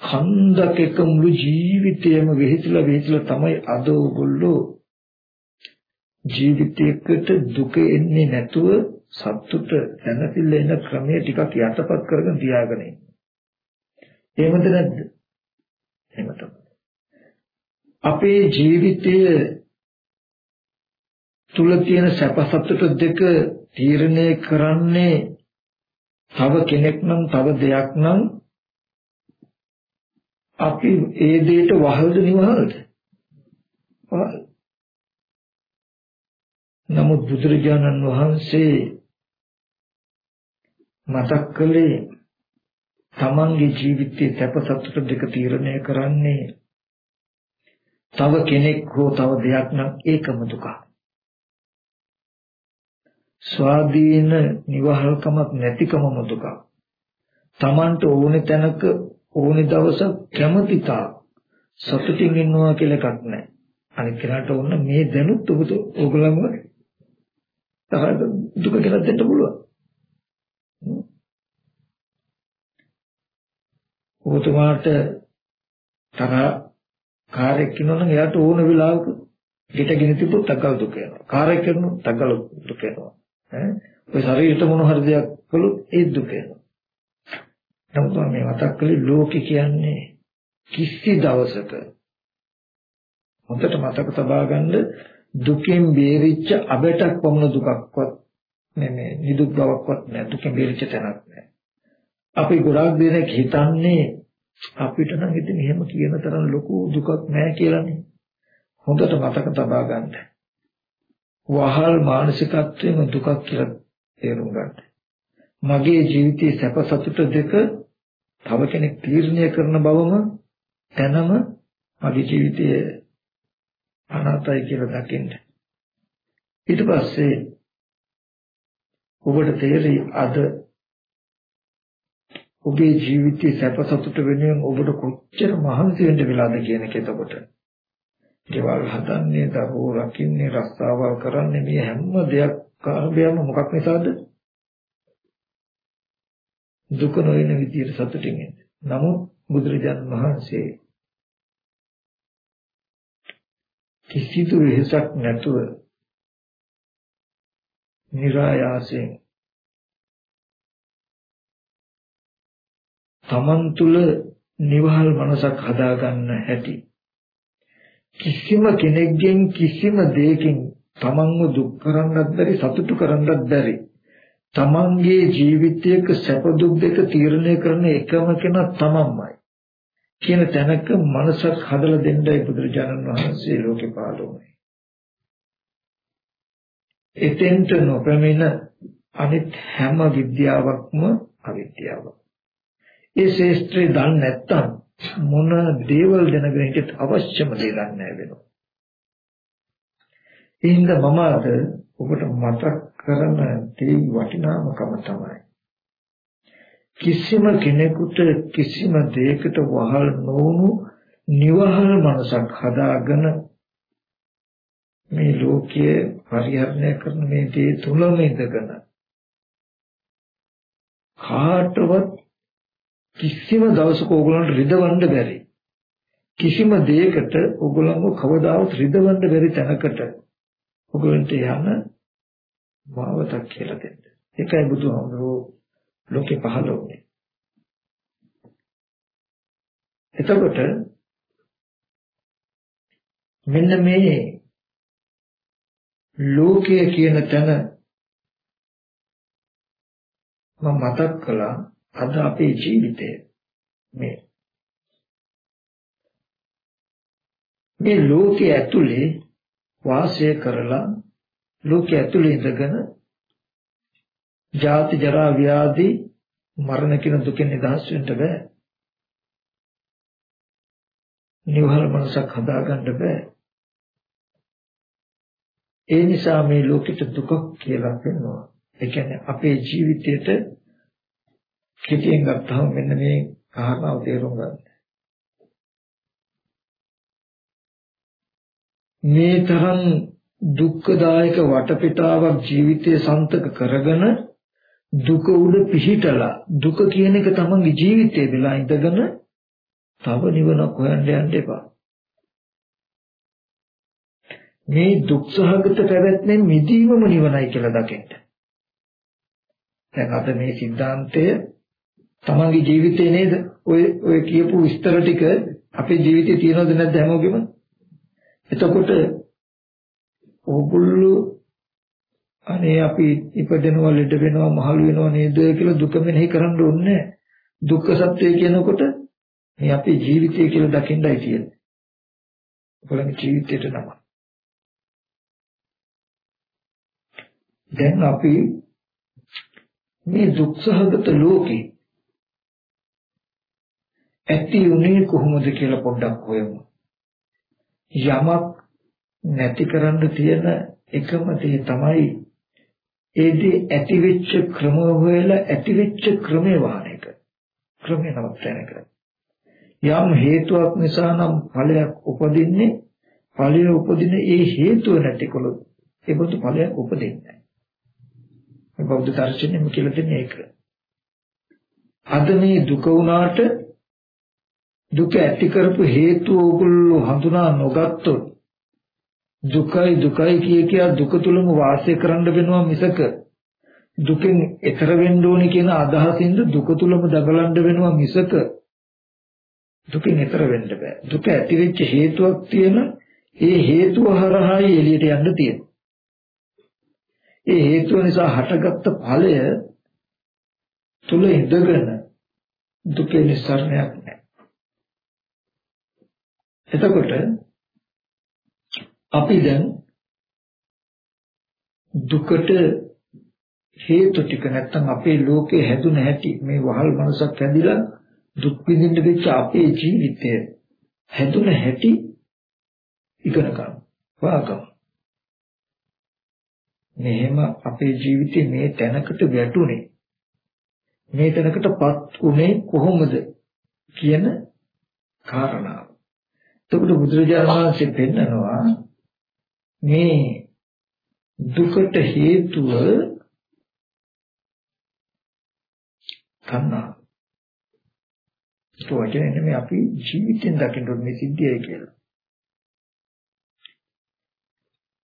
ඛණ්ඩක එක මුළු ජීවිතයම වෙහිතිලා වෙහිතිලා තමයි අද ඔයගොල්ලෝ ජීවිතයකට දුක එන්නේ නැතුව සතුට දැනතිල්ල එන ක්‍රමයේ ටිකක් යටපත් කරගෙන තියාගෙන ඉන්නේ. එහෙමද නැද්ද? එහෙම තමයි. අපේ ජීවිතය තුල තියෙන සැප සතුට දෙක තීරණය කරන්නේ තව කෙනෙක් නම් තව දෙයක් නම් අපි ඒ දෙයට වහල්ද නිවහල්ද වහල් නමුත් බුදුරජාණන් වහන්සේ මතක් කළේ තමන්ගේ ජීවිතයේ සැප සතුට දෙක තීරණය කරන්නේ තව කෙනෙක් හෝ තව දෙයක් නම් ඒකම දුක. ස්වාධීන නිවහල්කමක් නැතිකමම දුක. Tamanට ඕනේ තැනක ඕනේ දවසක් කැමතිතා සතුටින් ඉන්නවා කියලා එකක් නැහැ. අනිත් කෙනාට ඕන මේ දැනුත් ඔබ ඔයගොල්ලන්ව දුක කියලා දෙන්න පුළුවන්. ඔබතුමාට තරහ කාර්යයක් කරනවා නම් එයාට ඕන වෙලාවක ගෙට ගෙන තිබ්බොත් අකල් දුක වෙනවා. කාර්යයක් කරනොත් අකල් දුක වෙනවා. ඈ ඔය ශරීරයට මොන හරි දෙයක් කළොත් ඒ දුක වෙනවා. නමුත් මේ මතක් කළේ ලෝකේ කියන්නේ කිසි දවසක හොඳට මතක තබා ගන්න දුකෙන් බේරිච්ච අබටක් වුණ දුකක්වත් නෙමෙයි නිදුක් බවක්වත් නෑ. දුකෙන් බේරිච්ච තැනක් නෑ. අපි ගොඩාක් දෙනෙක් හිතන්නේ අපිට නම් ඉතින් එහෙම කියන තරම් ලොකු දුකක් නෑ කියලානේ. හොඳට මතක තබා ගන්න. වහල් මානසිකත්වයෙන් දුකක් කියලා තේරුම් ගන්න. මගේ ජීවිතයේ සැප සතුට දෙක තව කෙනෙක් තීරණය කරන බවම තැනම මගේ ජීවිතයේ අනාතයි කියලා දකින්න. ඊට පස්සේ ඔබට තේරෙයි අද ඔබේ ජීවිතයේ සැප සතුට වෙනුවෙන් ඔබට කොච්චර මහන්සි වෙන්න වෙලාද කියන එක එතකොට. දේවල් හදන්නේ, දරුවෝ රකින්නේ, රස්සාවල් කරන්නේ මේ හැම දෙයක් කාර්යයම මොකක් නිසාද? දුක නොවන විදියට සතුටින් ඉන්න. නමුත් බුදුරජාණන් වහන්සේ කිසිදු වෙහසක් නැතුව નિરાයාසයෙන් තමන් තුළ නිවහල් මනසක් හදාගන්න හැටි. කිසිම කෙනෙක්ගෙන් කිසිම දෙයකින් තමන්ව දුක් කරන්නත් බැරි සතුටු කරන්නත් බැරි. තමන්ගේ ජීවිතයක සැප දුක් දෙක තීරණය කරන එකම කෙනා තමන්මයි. කියන තැනක මනසක් හදලා දෙන්නයි බුදුරජාණන් වහන්සේ ලෝකේ පහළ වුණේ. එතෙන්ට නොපැමිණ අනිත් හැම විද්‍යාවක්ම අවිද්‍යාවක්. ඒ ශේෂ්ත්‍රය දන්නේ නැත්තම් මොන දේවල් දැනගෙන හිටියත් අවශ්‍යම දේ දන්නේ නැහැ වෙනවා. ඒ හින්දා මම අද ඔබට මතක් කරන තේ වටිනාමකම තමයි කිසිම කෙනෙකුට කිසිම දෙයකට වහල් නොවුණු නිවහල් මනසක් හදාගෙන මේ ලෝකයේ පරිහරණය කරන මේ දේ තුලම ඉඳගෙන කාටවත් කිසිම දවසක ඕගොල්ලන්ට රිදවන්න බැරි කිසිම දෙයකට ඕගොල්ලන්ව කවදාවත් රිදවන්න බැරි තැනකට ඕගොල්ලන්ට යන මාවතක් කියලා දෙන්න. ඒකයි බුදුහාමුදුරුවෝ ලෝකේ පහළ වුණේ. එතකොට මෙන්න මේ ලෝකය කියන තැන මම මතක් කළා අද අපේ ජීවිතය මේ මේ ලෝකයේ ඇතුලේ වාසය කරලා ලෝකයේ ඇතුලේ ඉඳගෙන ජාති ජරා ව්‍යාධි මරණ කියන දුකෙන් නිදහස් වෙන්න බෑ. නිවහල් මනසක් හදාගන්න බෑ. ඒ නිසා මේ ලෝකෙට දුක කියලා පෙන්වනවා. ඒ කියන්නේ අපේ ජීවිතයට කෙටියෙන් ගත්තහම මෙන්න මේ කාරණාව තේරුම් ගන්න. මේ තරම් දුක්ඛදායක වටපිටාවක් ජීවිතයේ සන්තක කරගෙන දුක උඩ පිහිටලා දුක කියන එක තමන්ගේ ජීවිතේ වෙලා ඉඳගෙන තව නිවනක් හොයන්න යන්න එපා. මේ දුක්සහගත පැවැත්මෙන් මිදීමම නිවනයි කියලා දකින්න. දැන් අද මේ સિદ્ધාන්තය තමන්ගේ ජීවිතේ නේද? ඔය ඔය කියපු විස්තර ටික අපේ ජීවිතේ තියෙනවද නැද්ද හැමෝගෙම? එතකොට ඕගොල්ලෝ අනේ අපි ඉපදෙනවා ලෙඩ වෙනවා මහලු වෙනවා නේද කියලා දුක මෙනෙහි කරන්න ඕනේ දුක්ඛ සත්‍ය කියනකොට මේ අපේ ජීවිතය කියලා දකින්නයි තියෙන්නේ. ඔයගොල්ලන්ගේ ජීවිතයට නම. දැන් අපි මේ දුක්සහගත ලෝකේ ඇති උනේ කොහොමද කියලා පොඩ්ඩක් හොයමු. යමක් නැති කරන්න තියෙන එකම දේ තමයි ඒදී ඇති වෙච්ච ක්‍රම හොයලා ඇති වෙච්ච ක්‍රමේ වහන එක. ක්‍රමේ නවත්තන එක. යම් හේතුවක් නිසා නම් ඵලයක් උපදින්නේ ඵලය උපදින ඒ හේතුව නැතිකොළොත් ඒ බඳු ඵලයක් උපදින්නේ නැහැ. මේ බෞද්ධ දර්ශනයෙම කියලා දෙන්නේ ඒක. අද මේ දුක වුණාට දුක ඇති කරපු හේතුව ඕගොල්ලෝ හඳුනා නොගත්තොත් දුකයි දුකයි කිය කියා දුක තුලම වාසය කරන්න වෙනවා මිසක. දුකෙන් එතර වෙන්න ඕනේ කියන අදහසින්ද දුක තුලම දඟලන්න වෙනවා මිසක. දුකෙන් එතර වෙන්න බෑ. දුක ඇති වෙච්ච හේතුවක් තියෙන ඒ හේතුව හරහායි එළියට යන්න තියෙනවා ඒ හේතුව නිසා හටගත්ත ඵලය තුල ඉඳගෙන දුකේ නිස්සරණයක් නැහැ එතකොට අපි දැන් දුකට හේතු ටික නැත්තම් අපේ ලෝකේ හැදුන හැටි මේ වහල් මනසක් හැදිලා දුක් විඳින්න වෙච්ච අපේ ජීවිතය හැදුන හැටි ඉගෙන ගන්න. වාගම. මෙහෙම අපේ ජීවිතේ මේ තැනකට වැටුනේ. මේ තැනකටපත් උනේ කොහොමද කියන කාරණාව. එතකොට බුදුරජාණන් වහන්සේ පෙන්නනවා මේ දුකට හේතුව තණ්හා. ඒක වචනේ නෙමෙයි අපි ජීවිතෙන් දකින්න ඕනේ මේ සිද්ධියයි කියලා.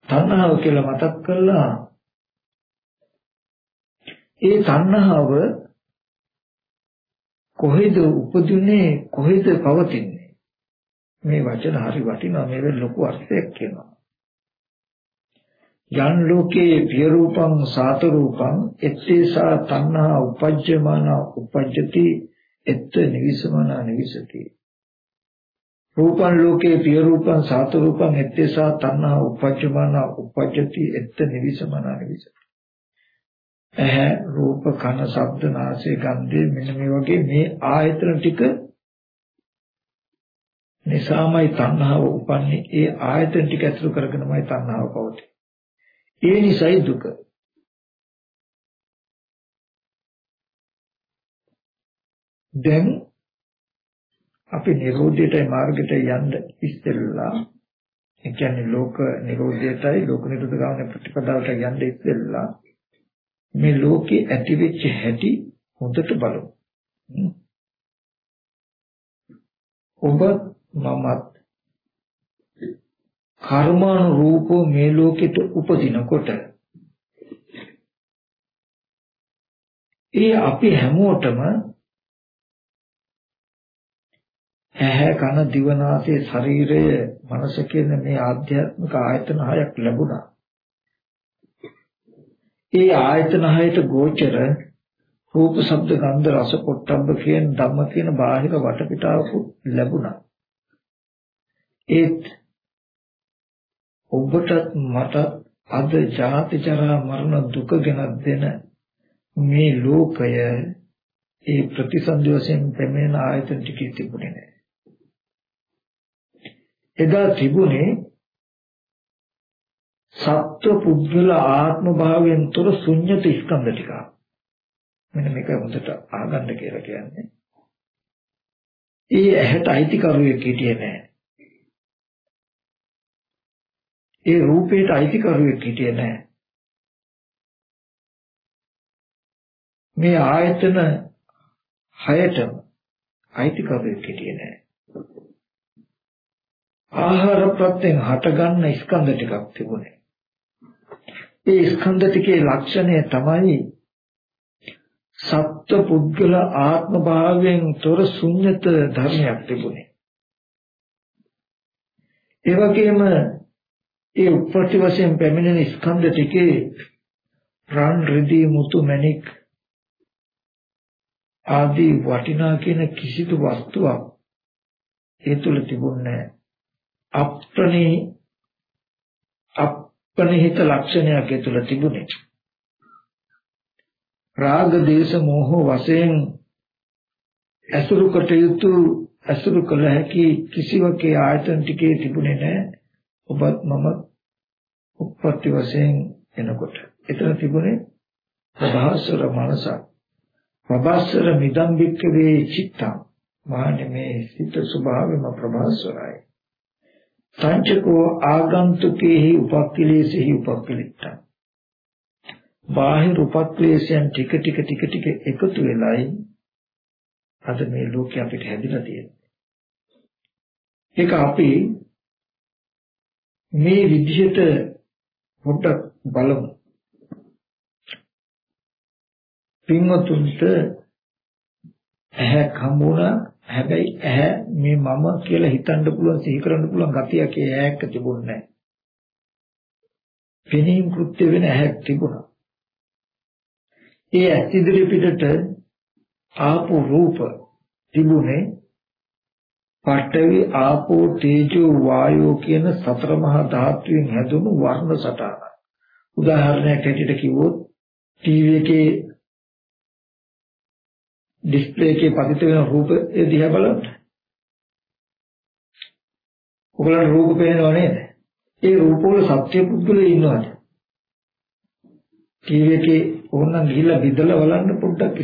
තණ්හාව කියලා මතක් කළා ඒ තණ්හාව කොහෙද උපදින්නේ කොහෙද පවතින්නේ මේ වචන හරි වටිනවා මේවෙන් ලොකු අර්ථයක් කියනවා යන් ලෝකේ පිය රූපං සාත රූපං එත්තේසා තණ්හා උපජ්ජමාන උපජ්ජති එත්ත නිවිසමන නිවිසති. රූපං ලෝකේ පිය රූපං සාත රූපං එත්තේසා තණ්හා උපජ්ජමාන උපජ්ජති එත්ත නිවිසමන නිවිසති. ඇහැ රූප කන ශබ්ද නාසය ගන්ධය මෙන්න මේ වගේ මේ ආයතන ටික නිසාමයි තණ්හාව උපන්නේ. ඒ ආයතන ටික ඇතුළු කරගෙනමයි තණ්හාව පවතින්නේ. ඒ නිසයි දුක. දැන් අපි නිරෝධයටයි මාර්ගයට යන්න ඉස්සෙල්ලා ඒ කියන්නේ ලෝක නිරෝධයටයි ලෝක නිරෝධ ගාමන ප්‍රතිපදාවට යන්න ඉස්සෙල්ලා මේ ලෝකේ ඇති වෙච්ච හැටි හොඳට බලමු. ඔබ මමත් කර්මානුරූපව මේ ලෝකෙට උපදිනකොට ඒ අපි හැමෝටම ඇහැ කන දිව නාසය ශරීරය මනස කියන මේ ආධ්‍යාත්මික ආයතන හයක් ලැබුණා. ඒ ආයතන හයට ගෝචර රූප ශබ්ද ගන්ධ රස පොට්ටබ්බ කියන ධම්ම කියන බාහිර වටපිටාවක ලැබුණා. ඒත් ඔබටත් මට අද ජාති ජරා මරණ දුක ගෙනත් දෙන මේ ලෝකය ඒ ප්‍රතිසන්දි වශයෙන් පැමිණෙන ආයතන ටිකේ තිබුණේ නැහැ. එදා තිබුණේ සත්ව පුද්ගල ආත්ම භාවයෙන් තොර ශුන්්‍යත ස්කන්ධ ටික. මෙන්න මේක හොඳට අහගන්න කියලා කියන්නේ. ඒ ඇහැට අයිතිකරුවෙක් හිටියේ නැහැ. ඒ රූපේට අයිතිකරුවෙක් හිටියේ නැහැ. මේ ආයතන හයටම අයිතිකරුවෙක් හිටියේ නැහැ. ආහාර ප්‍රත්‍යයෙන් හටගන්න ස්කන්ධ ටිකක් තිබුණේ. ඒ ස්කන්ධ ටිකේ ලක්ෂණය තමයි සත්ව පුද්ගල ආත්ම භාවයෙන් තොර ශුන්්‍යත ධර්මයක් තිබුණේ. ඒ වගේම ඒ උප්පටි වශයෙන් පැමිණෙන ස්කන්ධ ටිකේ රන් රිදී මුතු මණික් ආදී වටිනා කියන කිසිදු වස්තුවක් ඒ තුල තිබුණේ අප්‍රණේ අප්‍රණිහිත ලක්ෂණයක් ඒ තුල තිබුණේ. රාග දේශ මොහ වශයෙන් අසුරු කටයුතු අසුරු කළ හැකි කිසිවකේ ආයතන ටිකේ තිබුණේ නැහැ. ඔබත් මම උප්පත්ති වශයෙන් එනකොට. එතන තිබුණේ ප්‍රභාස්වර මනසක්. ප්‍රභාස්වර මිදම් වික්කවේ චිත්තං. මාන්නේ මේ සිත ස්වභාවයම ප්‍රභාස්වරයි. සංචකෝ ආගන්තුකේහි උපක්ඛලේසෙහි උපක්ඛලිට්ඨං බාහිර උපක්ලේශයන් ටික ටික ටික ටික එකතු වෙලයි අද මේ ලෝකේ අපිට හැදිලා තියෙන්නේ. ඒක අපි මේ විදිහට පොඩ්ඩක් බලමු. පින්වතුන්ට ඇහැ හම්බුණා හැබැයි ඇහැ මේ මම කියලා හිතන්න පුළුවන් සිහි කරන්න පුළුවන් ගතියක් ඒ ඇහැක තිබුණේ නැහැ. පෙනීම් කෘත්‍ය වෙන ඇහැක් තිබුණා. ඒ ඇස් ඉදිරි පිටට ආපු රූප තිබුණේ පඨවි ආපෝ තේජෝ වායෝ කියන සතර මහා ධාතුන් හැදුණු වර්ණ සටහන. උදාහරණයක් ඇටියට කිව්වොත් ටීවී එකේ ඩිස්ප්ලේ එකේ පදිත වෙන රූප දිහා බලන්න. ඔයගලන්ට රූප පේනව නේද? ඒ රූප වල සත්‍ය පුද්ගලයෝ ඉන්නවද? ටීවී එකේ ඕනනම් ගිහිල්ලා බිඳලා බලන්න පොඩ්ඩක්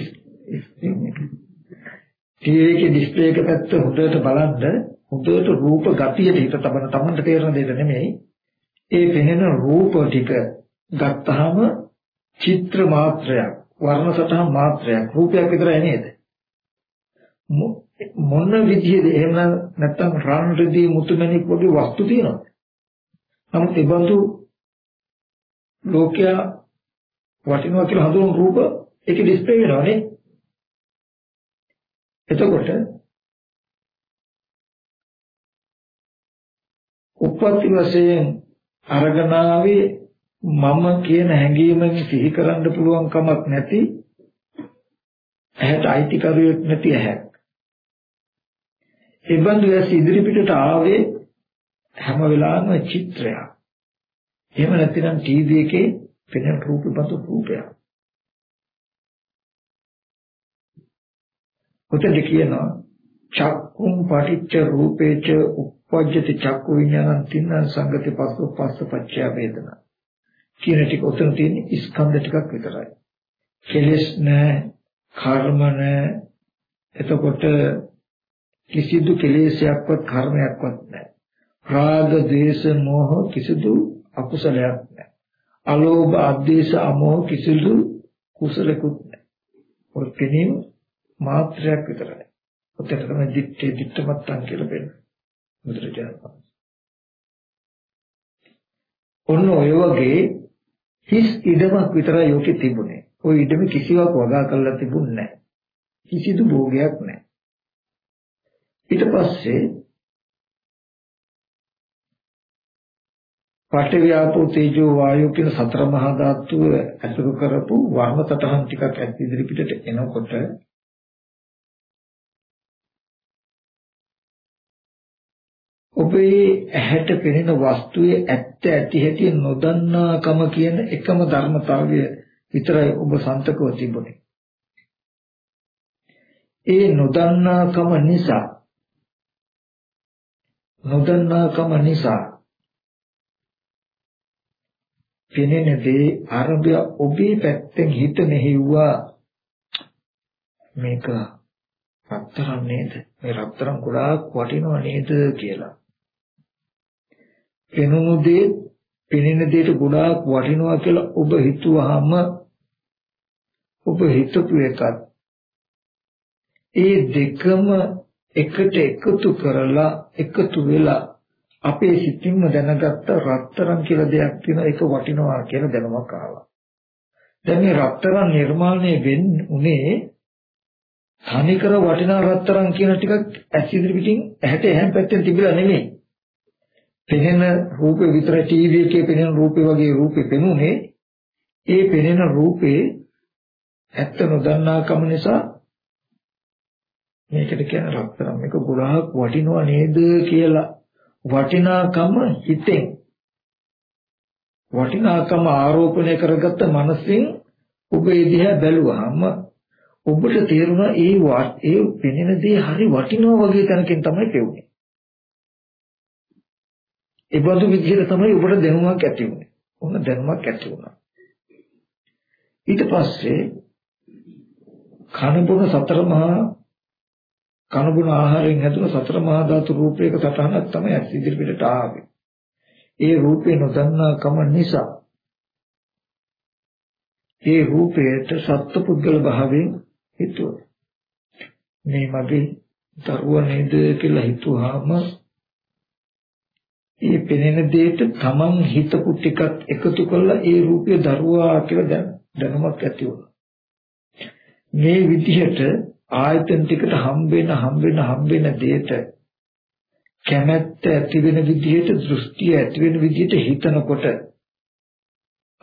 ටීවී එකේ ඩිස්ප්ලේ එක පැත්ත හොඳට බලන්න හොඳට රූප ගතියට හිත තබන තමන්ට තේරෙන දෙයක් නෙමෙයි. ඒ පෙනෙන රූප ටික ගත්තාම චිත්‍ර මාත්‍රයක් වර්ණ සටහන් මාත්‍රයක් රූපයක් විතරයි නේද? මොන විදිහේද? එහෙම නැත්නම් රන් රිදී මුතුමැණික් වගේ වස්තු තියෙනවද? නමුත් ඒ බඳු ලෝකයා වටිනවා කියලා හඳුනන රූප ඒකේ ඩිස්ප්ලේ වෙනවානේ. එතකොට උප්පත්ති වශයෙන් අරගෙන ආවේ මම කියන හැඟීමෙන් සිහි කරන්න පුළුවන් කමක් නැති ඇහැට අයිතිකරුවෙක් නැති ඇහැක්. ඒ බඳු ඇස් ඉදිරිපිටට ආවේ හැම වෙලාවෙම චිත්‍රයක්. එහෙම නැත්නම් ටීවී එකේ පෙනෙන රූප බඳු රූපයක්. ඔතෙන්ද කියනවා චක්කුම් පටිච්ච රූපේච උප්පජ්ජති චක්කු විඥානං තින්න සංගති පස්සෝ පස්ස පච්චය වේදනා කියන ටික ඔතන තියෙන ස්කන්ධ ටිකක් විතරයි. කෙලෙස් නැහැ, කර්ම නැහැ. එතකොට කිසිදු කෙලෙසයක්වත් කර්මයක්වත් නැහැ. රාග, ద్వේෂ, මෝහ කිසිදු අකුසලයක් නැහැ. අලෝභ අද්වේෂ අමෝහ කිසිදු කුසලකුත් නැහැ. ඔය කෙනීම මාත්‍රයක් විතරයි. ඔතන තමයි දිත්තේ දිත්තමත්තන් කියලා වෙන්නේ. බුදුරජාණන් වහන්සේ. ඔන්න ඔය වගේ හිස් ඉඩමක් විතරයි යෝකේ තිබුණේ. ওই ඉඩම කිසිවක් වගා කරලා තිබුණේ නැහැ. කිසිදු භෝගයක් නැහැ. ඊට පස්සේ පඨවියාපෝ තේජෝ වායෝ කියන සතර මහා ධාතුව ඇසුරු කරපු වර්ණ සටහන් ටිකක් ඇත් ඉදිරි පිටට එනකොට ඔබේ ඇහැට පෙනෙන වස්තුවේ ඇත්ත ඇති හැටි නොදන්නාකම කියන එකම ධර්මතාවය විතරයි ඔබ සන්තකව තිබුණේ. ඒ නොදන්නාකම නිසා නොදන්නාකම නිසා පෙනෙන දේ අරබය ඔබේ පැත්තෙන් හිත මෙහෙව්වා. මේක රත්තරන් නේද? මේ රත්තරන් ගොඩාක් වටිනව නේද කියලා. පෙනුණු දේ පෙනෙන දේට ගොඩාක් වටිනවා කියලා ඔබ හිතුවාම ඔබ හිතපු එකත් ඒ දෙකම එකට එකතු කරලා එකතු වෙලා අපේ සිතින්ම දැනගත්ත රත්තරන් කියලා දෙයක් තියෙනවා ඒක වටිනවා කියලා දැනුමක් ආවා. දැන් මේ රත්තරන් නිර්මාණය වෙන්නේ තනිකර වටිනා රත්තරන් කියන ටිකක් ඇස් ඉදිරි පිටින් ඇහැට එහන් පැත්තෙන් තිබිලා නෙමෙයි. පෙනෙන රූපේ විතර ටීවී එකේ පෙනෙන රූපේ වගේ රූපේ පෙනුනේ. ඒ පෙනෙන රූපේ ඇත්ත නොදන්නාකම නිසා මේකට කියන රත්තරන් මේක ගොඩාක් වටිනවා නේද කියලා. වටිනාකම හිතෙන්. වටිනාකම ආරෝපණය කරගත්ත මනසින් ඔබ ඒ දිහා බැලුවාම ඔබට තේරුණා ඒ ඒ පෙනෙන දේ හරි වටිනවා වගේ තැනකින් තමයි පෙවුනේ. ඒ බඳු විදිහට තමයි ඔබට දැනුමක් ඇති වුනේ. ඔන්න දැනුමක් ඇති වුණා. ඊට පස්සේ කන බොන සතර මහා කන බොන ආහාරයෙන් හැදුන සතර මහා ධාතු රූපයක සටහනක් තමයි ඉදිරිපිටට ආවේ. ඒ රූපේ නොදන්නා කම නිසා ඒ රූපයට සත්පුද්ගල භාවයෙන් හිතුවා. මේ මගේ දරුවා නේද කියලා හිතුවාම ඒ පෙනෙන දෙයට තමන් හිතපු ටිකක් එකතු කරලා ඒ රූපය දරුවා කියලා දැනුමක් ඇති වුණා. මේ විදිහට ආයතන ටිකට හම්බ වෙන හම්බ වෙන හම්බ වෙන දෙයට කැමැත්ත ඇති වෙන විදිහට දෘෂ්ටිය ඇති වෙන විදිහට හිතනකොට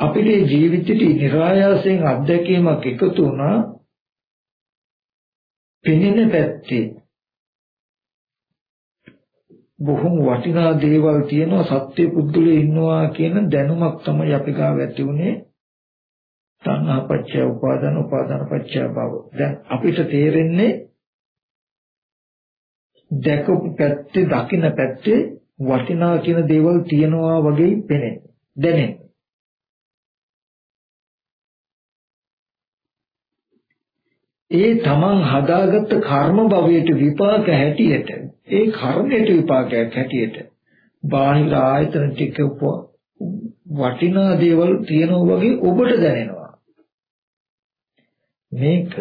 අපේ ජීවිතේ નિરાයාසයෙන් අත්දැකීමක් එකතු වුණා පෙනෙන පැත්තේ බොහොම වටිනා දේවල් තියෙනවා සත්‍ය පුද්ගලයෝ ඉන්නවා කියන දැනුමක් තමයි අපි ගාව ඇති උනේ තණ්හා පත්‍ය උපාදාන උපාදාන පත්‍ය භව දැන් අපිට තේරෙන්නේ දැකපු පැත්තේ දකින්න පැත්තේ වටිනා කියන දේවල් තියෙනවා වගේ පෙනෙන දැනෙන. ඒ තමන් හදාගත්ත කර්ම භවයට විපාක හැටියට ඒ කර්මයට විපාකයක් හැටියට බාහිර ආයතන ටික වටිනා දේවල් තියෙනවා වගේ ඔබට දැනෙනවා. මේක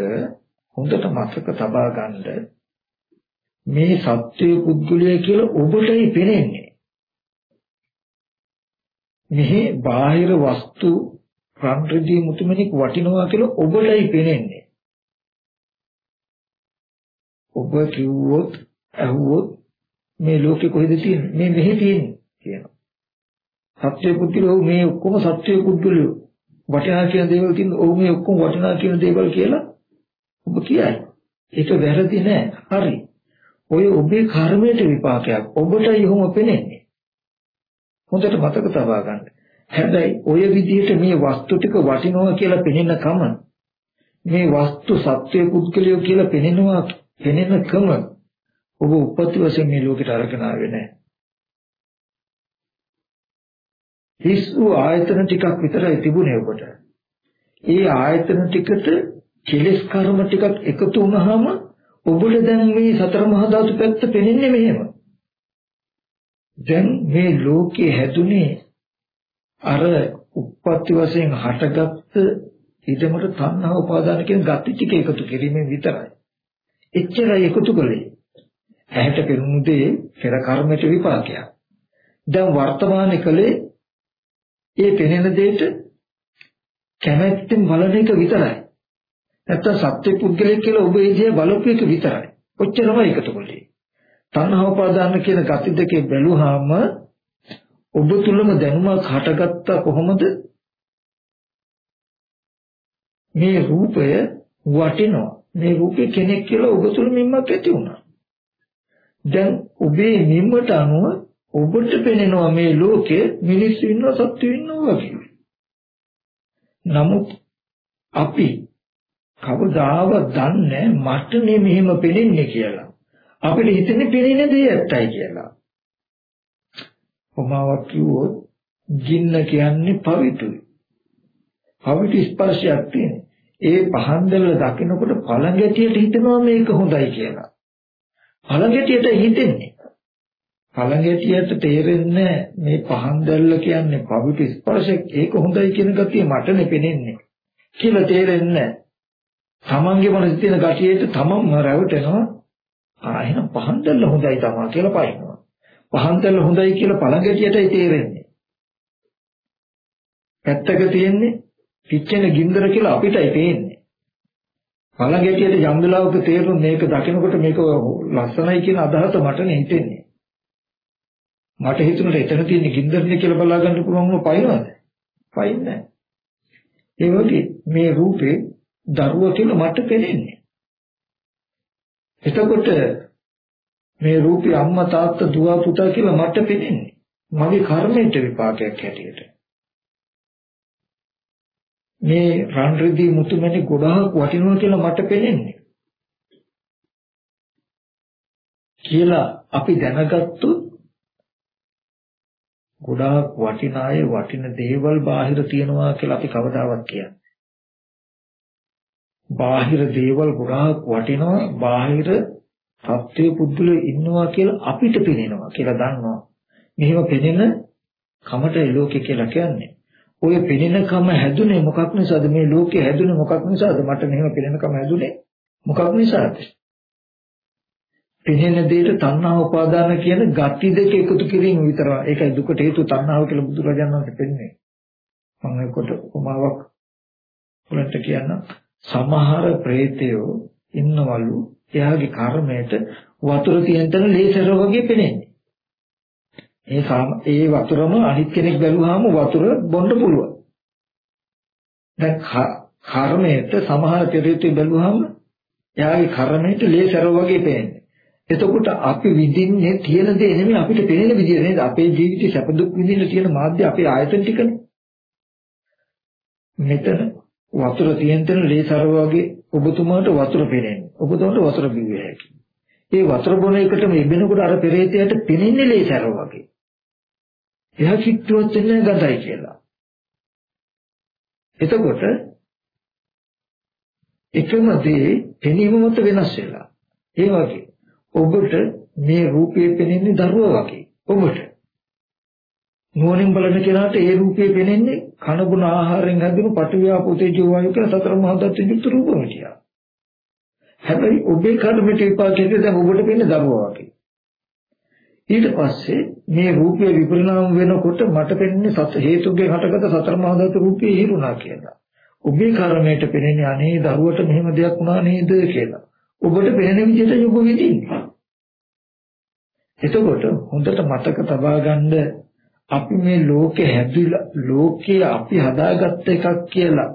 හොඳට මතක තබා ගන්න මේ සත්‍ය පුද්ගලය කියලා ඔබටයි පේන්නේ මෙහි බාහිර වස්තු රන් රිදී මුතුමනික් වටිනවා කියලා ඔබටයි පේන්නේ ඔබ කිව්වොත් ඇහුවොත් මේ ලෝකේ කොහෙද තියෙන්නේ? මේ මෙහි තියෙන්නේ කියනවා. සත්‍ය පුද්ගලෝ මේ ඔක්කොම සත්‍ය පුද්ගලෝ වටිනා කියන දේවල් කියන ඔව් මේ ඔක්කොම වටිනා කියන දේවල් කියලා ඔබ කියයි. ඒක වැරදි නෑ. හරි. ඔය ඔබේ කර්මයට විපාකයක්. ඔබටයි ඔහොම පෙනෙන්නේ. හොඳට මතක තබා ගන්න. හැබැයි ඔය විදිහට මේ වස්තු ටික වටිනවා කියලා පෙනෙන කම මේ වස්තු සත්‍ය පුද්ගලයෝ කියලා පෙනෙනවා පෙනෙනකම ඔබ උපත් වශයෙන් මේ ලෝකෙට අරගෙන ආවේ නැහැ. හිස් වූ ආයතන ටිකක් විතරයි තිබුණේ ඔබට. ඒ ආයතන ටිකට කෙලස් කර්ම ටිකක් එකතු වුනහම ඔබට දැන් මේ සතර මහා ධාතු පැත්ත පෙනෙන්නේ මෙහෙම. දැන් මේ ලෝකේ හැදුනේ අර උප්පත්ති වශයෙන් හටගත්ත ඉදමට තණ්හා උපාදාන කියන gati ටික එකතු කිරීමෙන් විතරයි. එච්චරයි එකතු කළේ. ඇහැට පෙනුණු දේ පෙර කර්මයට විපාකයක්. දැන් වර්තමානයේ කලේ ඒ පෙනෙන දෙයට කැමැත්තෙන් බලන එක විතරයි. නැත්තම් සත්‍ය පුද්ගලයෙක් කියලා ඔබ ඒ දිහා බලපු එක විතරයි. ඔච්චරමයි එකතු කළේ. තණ්හා උපාදාන කියන gati දෙකේ බැලුවාම ඔබ තුලම දැනුමක් හටගත්තා කොහොමද? මේ රූපය වටිනවා. මේ රූපේ කෙනෙක් කියලා ඔබ තුල මිම්මක් ඇති වුණා. දැන් ඔබේ මිම්මට අනුව ඔබට පෙනෙනවා මේ ලෝකේ මිනිස්සු ඉන්නවා සත්තු ඉන්නවා වගේ. නමුත් අපි කවදාවත් දන්නේ මට නේ මෙහෙම පෙනෙන්නේ කියලා. අපිට හිතෙන්නේ පෙනෙන දේ ඇත්තයි කියලා. කොමාවක් කිව්වොත් ජින්න කියන්නේ පවිතුයි. පවිතු ස්පර්ශයක් තියෙන. ඒ පහන් දැල්ල දකිනකොට පළඟැටියට හිතෙනවා මේක හොඳයි කියලා. පළඟැටියට හිතෙන්නේ. පළඟැටියට තේරෙන්නේ මේ පහන් දැල්ල කියන්නේ පවිතු ස්පර්ශයක් ඒක හොඳයි කියන ගතිය මට නෙපෙනෙන්නේ. කියලා තේරෙන්නේ තමන්ගේ මනසේ තියෙන ගතියට තමන්ම රැවටෙනවා. ආ එහෙනම් පහන් දැල්ල හොඳයි තමා කියලා පයින්නවා. පහන් දැල්ල හොඳයි කියලා පළඟැටියටයි තේරෙන්නේ. පැත්තක තියෙන්නේ පිච්චෙන ගින්දර කියලා අපිටයි පේන්නේ. පළඟැටියට යම් වෙලාවක තේරුම් මේක දකිනකොට මේක ලස්සනයි කියන අදහස මට හිතෙන්නේ. මට හිතුණට එතන තියෙන ගින්දරනේ කියලා බලා ගන්න පුළුවන් වුණ පයින්නවද? පයින්නේ ඒ වගේ මේ රූපේ දරුවා කියලා මට පේන්නේ. එතකොට මේ රූපේ අම්මා තාත්තා දුව පුතා කියලා මට පේන්නේ. මගේ කර්මයට විපාකයක් හැටියට. මේ රන් රිදී මුතුමැණි ගොඩාක් වටිනවා කියලා මට පේන්නේ. කියලා අපි දැනගත්තොත් ගොඩාක් වටිනාය වටින දේවල් බාහිර තියනවා කියලා අපි කවදාවත් කියන්නේ. බාහිර දේවල් ගොඩාක් වටිනවා බාහිර සත්‍ය පුදුලේ ඉන්නවා කියලා අපිට පේනවා කියලා දන්නවා. මෙහෙම පෙනෙන කමට ලෝකේ කියලා කියන්නේ. ඔය පෙනෙන කම හැදුනේ මොකක් නිසාද මේ ලෝකේ හැදුනේ මොකක් නිසාද මට මෙහෙම පෙනෙන කම හැදුනේ මොකක් නිසාද? පෙනෙන දෙයට තණ්හා උපාදාන කියන ගති දෙක එකතු කිරීම විතරයි. ඒකයි දුකට හේතුව තණ්හාව කියලා බුදුරජාණන් වහන්සේ පෙන්නේ. මම ඒකට උපමාවක් උලට කියන්න සමහර ප්‍රේතයෝ ඉන්නවලු එයාගේ කර්මයට වතුර තියෙන තැන ලේසර වගේ පෙනෙන්නේ. ඒ ඒ වතුරම අනිත් කෙනෙක් බැලුවාම වතුර බොන්න පුළුවන්. දැන් කර්මයට සමහර පෙරේතය බැලුවාම එයාගේ කර්මයට ලේසර වගේ පේන්නේ. එතකොට අපි විඳින්නේ තියෙන දේ නෙමෙයි අපිට පේන විදිය නේද? අපේ ජීවිතේ සැප දුක් විඳින්න තියෙන මාධ්‍ය අපේ ආයතන ටිකනේ. මෙතන වතුර තියෙන තැන ලේසර වගේ ඔබතුමාට වතුර පේන්නේ. ඔබතුමාට වතුර බිව්වේ හැකි. ඒ වතුර බොන එකටම ඉබෙනකොට අර පෙරේතයට පෙනෙන්නේ ලේසර වගේ. එයා කිට්ටුවත් වෙන්නේ ගඳයි කියලා. එතකොට එකම දේ පෙනීම මත වෙනස් වෙලා. ඒ වගේ ඔබට මේ රූපේ පෙනෙන්නේ දරුවා වගේ. ඔබට නුවණින් බලන කෙනාට ඒ රූපේ පෙනෙන්නේ කන බොන ආහාරයෙන් හැදුණු පටවියාපෝ තේජෝ වායු කියලා සතර මහා ධාතු යුක්ත රූපම කියලා. හැබැයි ඔබේ කර්මයට විපාකයේ දැන් ඔබට පෙනෙන්නේ දරුවා වගේ. ඊට පස්සේ මේ රූපය විපරිණාම වෙනකොට මට පෙනෙන්නේ සත හේතුගේ හටගත සතර මහා ධාතු රූපේ හිරුණා කියලා. ඔබේ කර්මයට පෙනෙන්නේ අනේ දරුවට මෙහෙම දෙයක් වුණා නේද කියලා. ඔබට පෙනෙන විදිහට යොමු වෙන්නේ. එතකොට හොඳට මතක තබා ගන්න අපි මේ ලෝකේ හැදිලා ලෝකේ අපි හදාගත්ත එකක් කියලා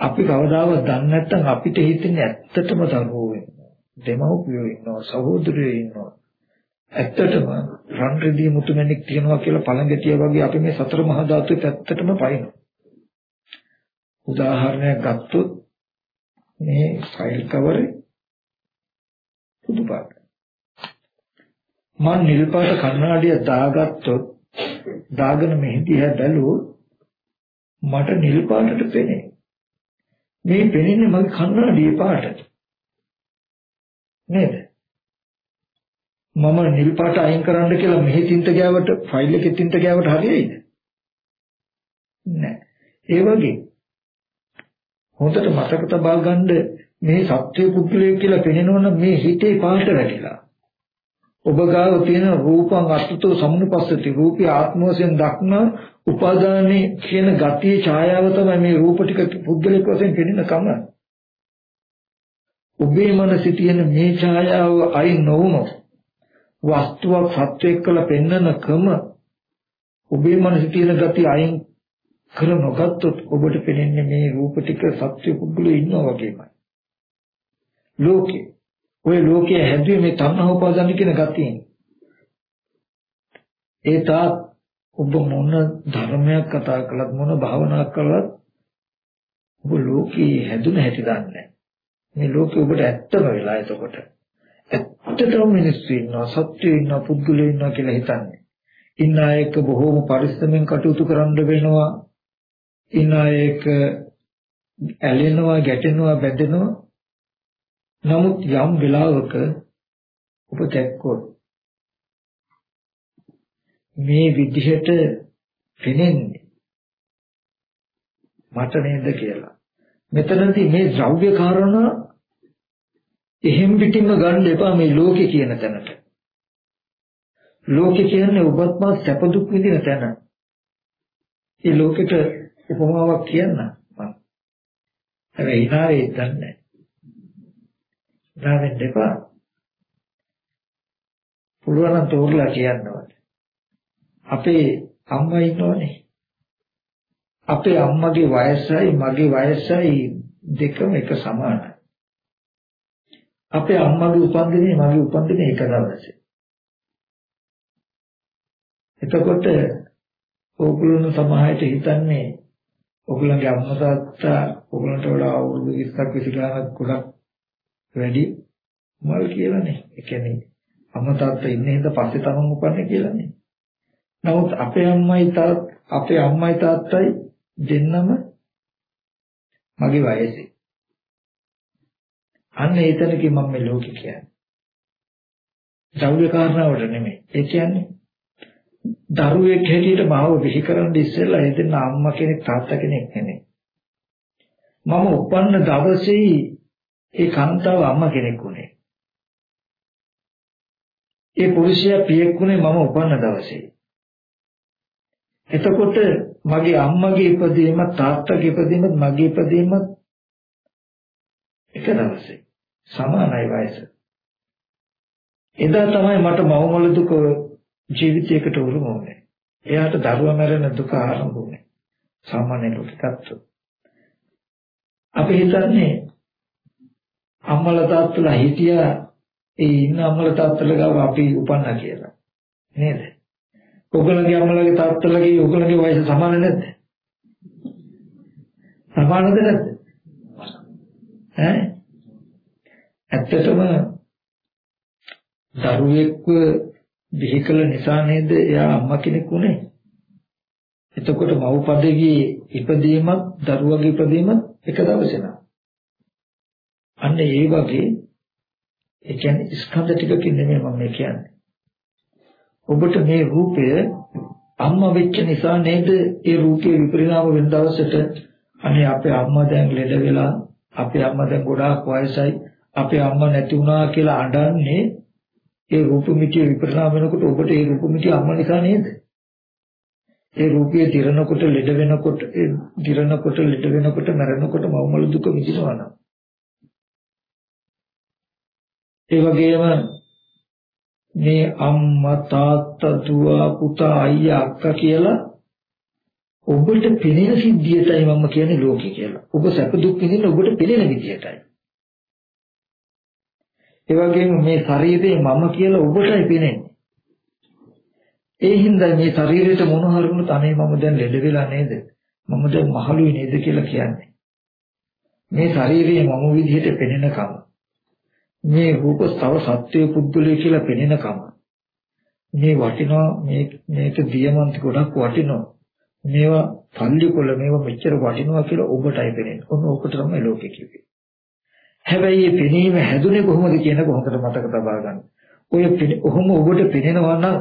අපි කවදාවත් දන්නේ නැත්නම් අපිට හිතෙන්නේ ඇත්තටම දරුවෝ වෙනවා. දෙමව්පියෝ ඉන්නවා, සහෝදරයෝ ඉන්නවා. ඇත්තටම රන් රෙදි මුතුමැණික් තියනවා කියලා පළඟටිය වගේ අපි මේ සතර මහා ධාතුවේ පැත්තටම පයින්නවා. උදාහරණයක් ගත්තොත් මේ ෆයිල් කවරේ සුදු පාට. මම නිල් පාට කණ්ණාඩිය දාගත්තොත් දාගෙන මෙහිදී හැදලුවොත් මට නිල් පාටට පෙනේ. මේ පෙනෙන්නේ මගේ කණ්ණාඩියේ පාටට. නේද? මම නිල් පාට අයින් කරන්න කියලා මෙහි තින්ත ගෑවට ෆයිල් එකේ තින්ත ගෑවට හරියයිද? නෑ. ඒ වගේ හොඳට මතක තබා ගන්න මේ සත්‍ය පුද්ගලයෙක් කියලා පෙනෙනවනම් මේ හිතේ පාට වැටිලා. ඔබ ගාව තියෙන රූපං අත්තුතෝ සමුනුපස්සති රූපී ආත්ම වශයෙන් දක්න උපාදානයේ කියන ගතියේ ඡායාව තමයි මේ රූප ටික පුද්ගලික වශයෙන් පෙනෙන කම. ඔබේ මනසේ තියෙන මේ ඡායාව අයින් නොවුනොත් වස්තුවක් සත්‍යයක් කළ පෙන්නනකම ඔබේ මනසේ තියෙන gati අයින් කර නොගත්තොත් ඔබට පෙනෙන්නේ මේ රූප ටික සත්‍ය පුද්ගලෝ ඉන්නවා වගේමයි. ලෝකේ ඔය ලෝකයේ හැදුවේ මේ තණ්හා උපාදාන කියන gatiයෙන්. ඒ තාත් ඔබ මොන ධර්මයක් කතා කළත් මොන භාවනාවක් කළත් ඔබ ලෝකේ හැදුන හැටි දන්නේ මේ ලෝකේ ඔබට ඇත්තම වෙලා එතකොට ඇත්තටම මිනිස්සු ඉන්නවා සත්‍යය ඉන්නවා පුද්ගලයෝ ඉන්නවා කියලා හිතන්නේ. ඉන්න අයක බොහෝම පරිස්සමෙන් කටයුතු කරන්න වෙනවා. ඉන්න අයක ඇලෙනවා ගැටෙනවා බැඳෙනවා. නමුත් යම් වෙලාවක ඔබ දැක්කොත් මේ විදිහට පෙනෙන්නේ මට නේද කියලා. මෙතනදී මේ ද්‍රව්‍ය කාරණා එහෙම් පිටින්ම ගන්න එපා මේ ලෝකේ කියන තැනට. ලෝකේ කියන්නේ ඔබත් මා සැප දුක් විඳින තැන. ඒ ලෝකෙට උපමාවක් කියන්න මම. හැබැයි ඉනාවේ දන්නේ නැහැ. දෙපා. පුළුවන් නම් තෝරලා කියන්න ඕනේ. අපේ අම්මා ඉන්නෝනේ. අපේ අම්මගේ වයසයි මගේ වයසයි දෙකම එක සමානයි. අපේ අම්මගේ උපන්දිනේ මගේ උපන්දිනේ එක දවසේ. එතකොට ඕගොල්ලෝ සමාහයට හිතන්නේ ඕගොල්ලන්ගේ අම්මා තාත්තා ඕගොල්ලන්ට වඩා අවුරුදු 20ක් 20 ගානක් ගොඩක් වැඩි මල් කියලානේ. ඒ කියන්නේ අම්මා තාත්තා ඉන්නේ හින්දා පස්සේ තමන් උපන්නේ කියලානේ. නමුත් අපේ අම්මයි තාත් අපේ අම්මයි තාත්තයි දෙන්නම මගේ වයසේ. අන්න ඒතනකේ මම මේ ලෝකේ කියන්නේ. ද්‍රව්‍ය කාරණාවට නෙමෙයි. ඒ කියන්නේ දරුවෙක් හැටියට මාව විහි කරන්න ඉස්සෙල්ලා ඒ දෙන්න අම්මා කෙනෙක් තාත්තා කෙනෙක් නෙමෙයි. මම උපන්න දවසේ ඒ කාන්තාව අම්මා කෙනෙක් වුණේ. ඒ පුරුෂයා පියෙක් වුණේ මම උපන්න දවසේ. එතකොට මගේ අම්මගේ ඉපදීම තාත්තගේ ඉපදීම මගේ ඉපදීම එක දවසේ සමානයි වයස. එදා තමයි මට මවමල දුක ජීවිතයකට උරුම වුණේ. එයාට දරුවා මැරෙන දුක ආරම්භ වුණේ. සාමාන්‍ය ලෝකිකත්ව. අපි හිතන්නේ අම්මලා තාත්තලා හිටියා ඒ ඉන්න අම්මලා තාත්තලා ගාව අපි උපන්නා කියලා. නේද? ඔයගොල්ලන්ගේ අම්මලාගේ තාත්තලාගේ ඔයගොල්ලන්ගේ වයස සමාන නැද්ද? සමානද නැද්ද? ඈ? ඇත්තටම දරුවෙක්ව බිහි කළ නිසා නේද එයා අම්මා කෙනෙක් උනේ? එතකොට මව්පදයේ ඉපදීමත් දරුවගේ ඉපදීමත් එක දවසේ නා. අන්න ඒ වගේ ඒ කියන්නේ ස්කන්ධ ටිකකින් නෙමෙයි මම කියන්නේ. ඔබට මේ රූපය අම්මා වෙච්ච නිසා නේද ඒ රූපේ විපරිණාම වෙන දවසට අනේ අපේ අම්මා දැන් ලෙඩ වෙලා අපේ අම්මා දැන් ගොඩාක් වයසයි අපේ අම්මා නැති වුණා කියලා අඬන්නේ ඒ රූප මිත්‍ය විපරිණාම වෙනකොට ඔබට ඒ රූප මිත්‍ය අම්මා නිසා නේද? ඒ රූපය දිරනකොට ලෙඩ වෙනකොට ඒ දිරනකොට ලෙඩ වෙනකොට මැරෙනකොට මවමල දුක විඳිනවා නම් ඒ වගේම මේ අම්මා තාත්තා දුව පුතා අයියා අක්කා කියලා ඔබට පෙනෙන සිද්ධියටයි මම කියන්නේ ලෝකේ කියලා. ඔබ සැප දුක් විඳින්න ඔබට පෙනෙන විදියටයි. ඒ වගේම මේ ශරීරේ මම කියලා ඔබටයි පෙනෙන්නේ. ඒ හින්දා මේ ශරීරයට මොන හරුණුත් අනේ මම දැන් ලෙඩ වෙලා නේද? මම දැන් මහලුයි නේද කියලා කියන්නේ. මේ ශරීරයේ මම විදිහට පෙනෙනකම මේ රූප තව සත්වයේ පුද්ගලය කියලා පෙනෙනකම මේ වටිනවා මේ මේක දියමන්ති ගොඩක් වටිනවා මේවා පල්ලිකොළ මේවා මෙච්චර වටිනවා කියලා ඔබටයි පෙනෙන්නේ. ඔන්න ඕකට තමයි ලෝකෙ කිව්වේ. හැබැයි මේ පෙනීම හැදුනේ කොහොමද කියන එක හොඳට මතක තබා ගන්න. ඔය ඔහොම ඔබට පෙනෙනවා නම්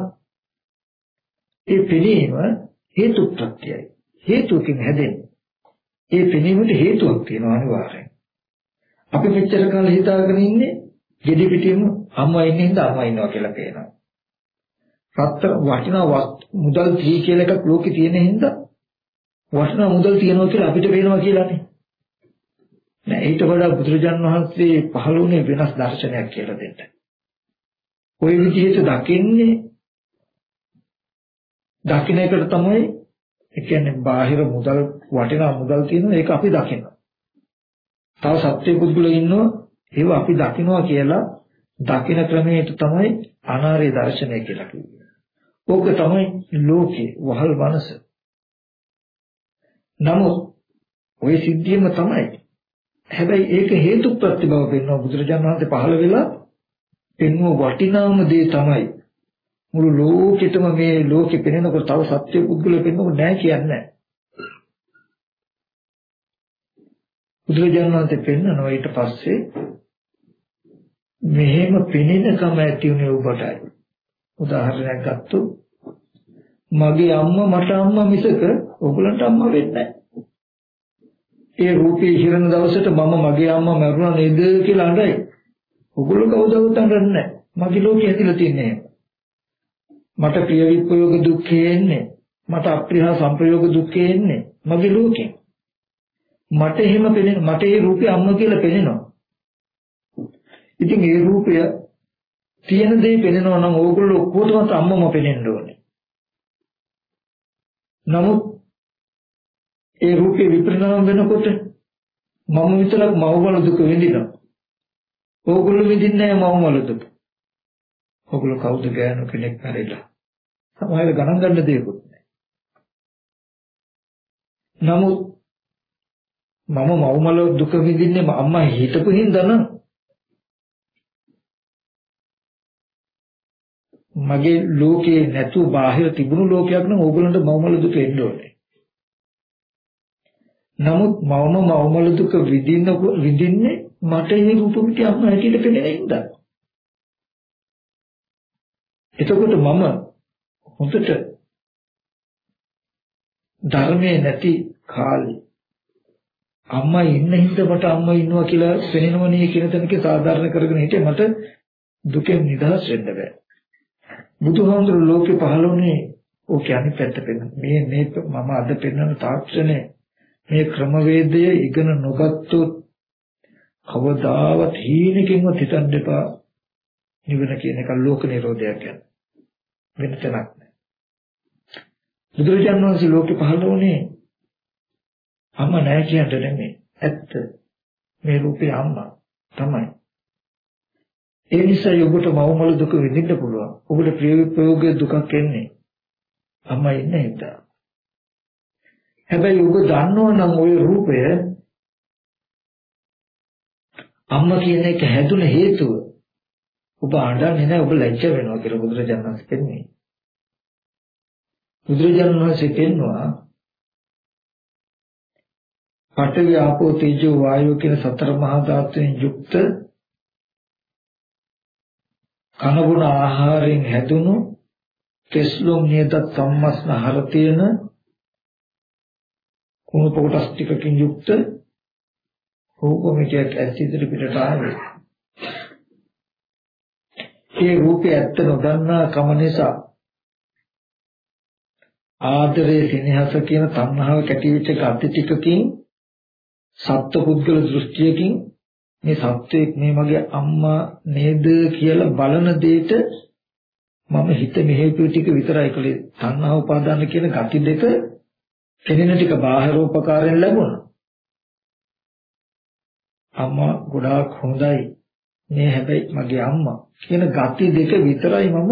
ඒ පෙනීම හේතු ප්‍රත්‍යයයි. හේතුකින් හැදෙන්නේ. ඒ පෙනීමට හේතුවක් තියෙනවා අනිවාර්යෙන්. අපි මෙච්චර කාලෙ හිතාගෙන ඉන්නේ ගෙඩි පිටින්ම අම්මා ඉන්නේ හින්දා අම්මා ඉන්නවා කියලා පේනවා. සත්‍ය වටිනා මුදල් දී කියලා එකක් ලෝකේ තියෙන හින්දා වටිනා මුදල් තියනවා කියලා අපිට පේනවා කියලානේ. නෑ ඊට වඩා බුදුරජාන් වහන්සේ පහළ වුණේ වෙනස් දර්ශනයක් කියලා දෙන්න. කොයි විදිහට දකින්නේ? දකින්න එකට තමයි ඒ කියන්නේ බාහිර මුදල් වටිනා මුදල් තියෙනවා ඒක අපි දකිනවා. තව සත්‍ය පුද්ගලයෝ ඉන්නවා ඒව අපි දකිනවා කියලා දකින ක්‍රමයට තමයි අනාර්ය දර්ශනය කියලා කියන්නේ. ඕක තමයි ලෝකේ වහල් මනස. නමුත් ওই සිද්ධියම තමයි හැබැයි ඒක හේතු ප්‍රතිබව වෙනවා බුදුරජාණන් වහන්සේ පහළ වෙලා පෙන්වුව වටිනාම දේ තමයි මුළු ලෝකෙටම මේ ලෝකෙ පෙනෙනකොට තව සත්‍ය පුද්ගලයෙක් පෙනෙනකොට නෑ කියන්නේ. බුදුරජාණන් වහන්සේ පෙන්නනවා ඊට පස්සේ මෙහෙම පෙනෙනකම ඇති උනේ ඔබටයි. උදාහරණයක් ගත්තොත් මගේ අම්මා මට අම්මා මිසක ඔයගලන්ට අම්මා වෙන්නේ ඒ රූපේ හිරන දවසට මම මගේ අම්මා මරුණා නේද කියලා අඬයි. ඔයගොල්ලෝ කවුදවත් අඬන්නේ නැහැ. මගේ ලෝකේ ඇතිලා තියන්නේ. මට ප්‍රිය විප්‍රයෝග දුක්ඛේ එන්නේ. මට අප්‍රිය සංප්‍රයෝග දුක්ඛේ එන්නේ. මගේ ලෝකේ. මට එහෙම පෙනෙන මට ඒ රූපේ අම්මා කියලා පෙනෙනවා. ඉතින් ඒ රූපය තියෙන දේ පෙනෙනවා නම් ඕගොල්ලෝ ඔක්කොටම අම්මම පෙනෙන්න ඕනේ. නමුත් ඒ රූපේ විපරිණාම වෙනකොට මම විතරක් මවවල දුක විඳිනවා. ඕගොල්ලෝ විඳින්නේ නැහැ මවවල දුක. ඕගොල්ලෝ කවුද ගෑනු කෙනෙක් හරිලා. සමහර ගණන් ගන්න දෙයක්වත් නැහැ. නමුත් මම මවමල දුක විඳින්නේ අම්මා හිතපු හින්දා නම් මගේ ලෝකේ නැතුව බාහිර තිබුණු ලෝකයක් නම් ඕගොල්ලන්ට මවමල දුක එන්න ඕනේ. නමුත් මවම මවමල දුක විඳින්න විඳින්නේ මට මේ රූපമിതി අම්ම හැටියට පෙනෙන ඉඳා. එතකොට මම හොඳට ධර්මයේ නැති කාලේ අම්මා ඉන්න හින්දා මට අම්මා ඉන්නවා කියලා පෙනෙනවනේ කියන තැනක සාධාරණ කරගෙන හිටියේ මට දුකෙන් නිදහස් වෙන්න බෑ. බුදුහාමුදුරු ලෝකේ පහළ වුණේ ඕකේ අනිත් පැත්ත පෙන්නන. මේ මේ මම අද පෙන්වන තාක්ෂණය මේ ක්‍රමවේදය ඉගෙන නොගත්තොත් කවදාවත් හීනකින්වත් හිතන්න එපා නිවන කියන එක ලෝක නිරෝධයක් ගැන. වෙන තැනක් නෑ. බුදුරජාණන් වහන්සේ ලෝකේ පහළ වුණේ අම්මා නෑ කියන්න නෙමෙයි. ඇත්ත. මේ රූපේ අම්මා තමයි. ඒ නිසා ඔබට මවමල දුක විඳින්න පුළුවන්. ඔබට ප්‍රිය ප්‍රයෝගයේ දුකක් එන්නේ. අම්මා ඉන්නේ හිතා. හැබැයි ඔබ දන්නවනම් ওই රූපය අම්මා කියන එක හැදුන හේතුව ඔබ අඬන්නේ නැහැ ඔබ ලැජ්ජ වෙනවා කියලා බුදුරජාණන් වහන්සේ කියන්නේ. බුදුරජාණන් වහන්සේ කියනවා පඨවි ආපෝ තේජෝ වායෝ කියන සතර මහා ධාතුන් යුක්ත කනගුණ ආහාරයෙන් හැදුණු කෙස්ලොම් නියත සම්මස්න හර තියෙන කුණු කොටස් ටිකකින් යුක්ත රූපමිකයක් ඇසිදිරි පිටට ආවේ. ඒ රූපය ඇත්ත නොදන්නා කම නිසා ආදරේ සිනහස කියන තණ්හාව කැටිවිච්ච ගති ටිකකින් සත්පුද්ගල දෘෂ්ටියකින් මේ සත්වයක් මේ මගේ අම්මා නේද කියලා බලන දෙයට මම හිත මෙහෙපු ටික විතරයි කලේ තණ්හා උපාදාන කියන gati දෙක කෙනෙන ටික බාහිර උපකාරයෙන් ලැබුණා. අම්මා ගොඩාක් හොඳයි. මේ හැබැයි මගේ අම්මා කියන gati දෙක විතරයි මම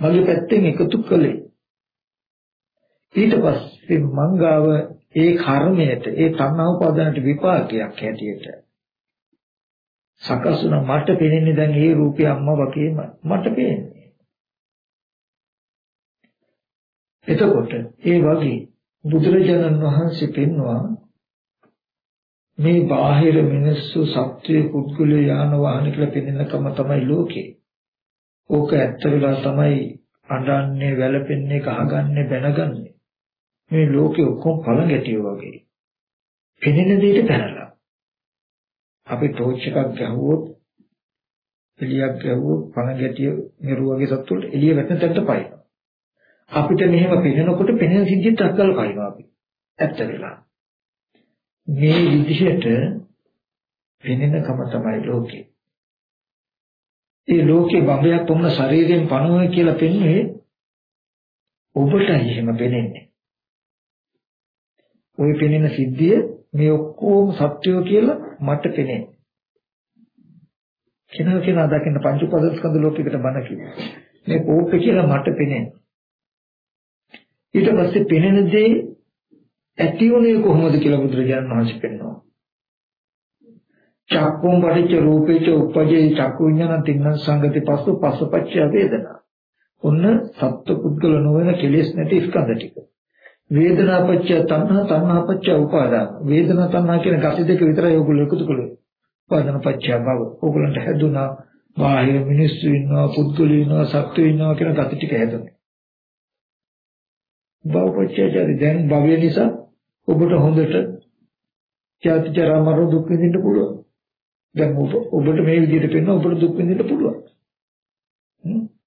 මගේ පැත්තෙන් එකතු කළේ. ඊට පස්සේ මංගාව ඒ කර්මයට ඒ තණ්හා උපාදානට විපාකයක් හැටියට. සකස් වුණා. මට පේන්නේ දැන් ඒ රූපේ අම්මා වගේම මට පේන්නේ. එතකොට ඒ වගේ බුදුරජාණන් වහන්සේ පෙන්වුවා මේ බාහිර මිනිස්සු සත්වයේ පුද්ගලයා යාන වාහන කියලා පෙනෙනකම තමයි ලෝකේ. ඕක ඇත්ත වෙලා තමයි අඬන්නේ, වැළපෙන්නේ, කහගන්නේ, බැනගන්නේ. මේ ලෝකේ ඔක්කොම පළඟැටියෝ වගේ. පෙනෙන දෙයට පැනලා. අපි ටෝච් එකක් ගැහුවොත් එළියක් ගැහුවොත් පළඟැටිය මෙරුවගේ සත්තුන්ට එළිය වැටෙන තැනට පයින්නවා. අපිට මෙහෙම පෙනෙනකොට පෙනෙන සිද්ධියට අක්කල් පයින්නවා අපි. ඇත්ත වෙලා. මේ විදිහට පෙනෙනකම තමයි ලෝකේ. ඒ ලෝකේ බඹයක් වුණ ශරීරයෙන් පණුවයි කියලා පෙන්වන්නේ ඔබටයි එහෙම පෙනෙන්නේ. ওই පෙනෙන සිද්ධිය මේ ඔක්කොම සත්‍යය කියලා මට පෙනෙන්නේ. කෙනා කෙනා දකින්න පංච උපාදානස්කන්ධ ලෝකයකට බණ කිව්වා. මේ කෝපේ කියලා මට පෙනෙන්නේ. ඊට පස්සේ පෙනෙන දේ ඇති වුණේ කොහොමද කියලා බුදුරජාණන් වහන්සේ පෙන්වනවා. චක්කුම් පටිච්ච රූපේච උපජේ චක්කු විඥාන තින්න සංගති පස්සු පස්සපච්චය වේදනා. ඔන්න සත්ව පුද්ගල නොවන කෙලෙස් නැති ස්කන්ධ ටික. වේදනාපච්චය තණ්හා තණ්හාපච්චය උපාදාන. වේදනා තණ්හා කියන gati දෙක විතරයි ඔයගොල්ලෝ එකතු කළේ. උපාදානපච්චය භව. ඕගොල්ලන්ට හැදුනා බාහිර මිනිස්සු ඉන්නවා පුද්ගලයෝ ඉන්නවා සත්ත්වයෝ ඉන්නවා කියන gati ටික හැදුනේ. භවපච්චයචරි දැන් භවය නිසා ඔබට හොඳට ජාති ජරා මරණ දුක් විඳින්න පුළුවන්. දැන් ඔබ ඔබට මේ විදිහට පෙන්වන ඔබට දුක් විඳින්න පුළුවන්.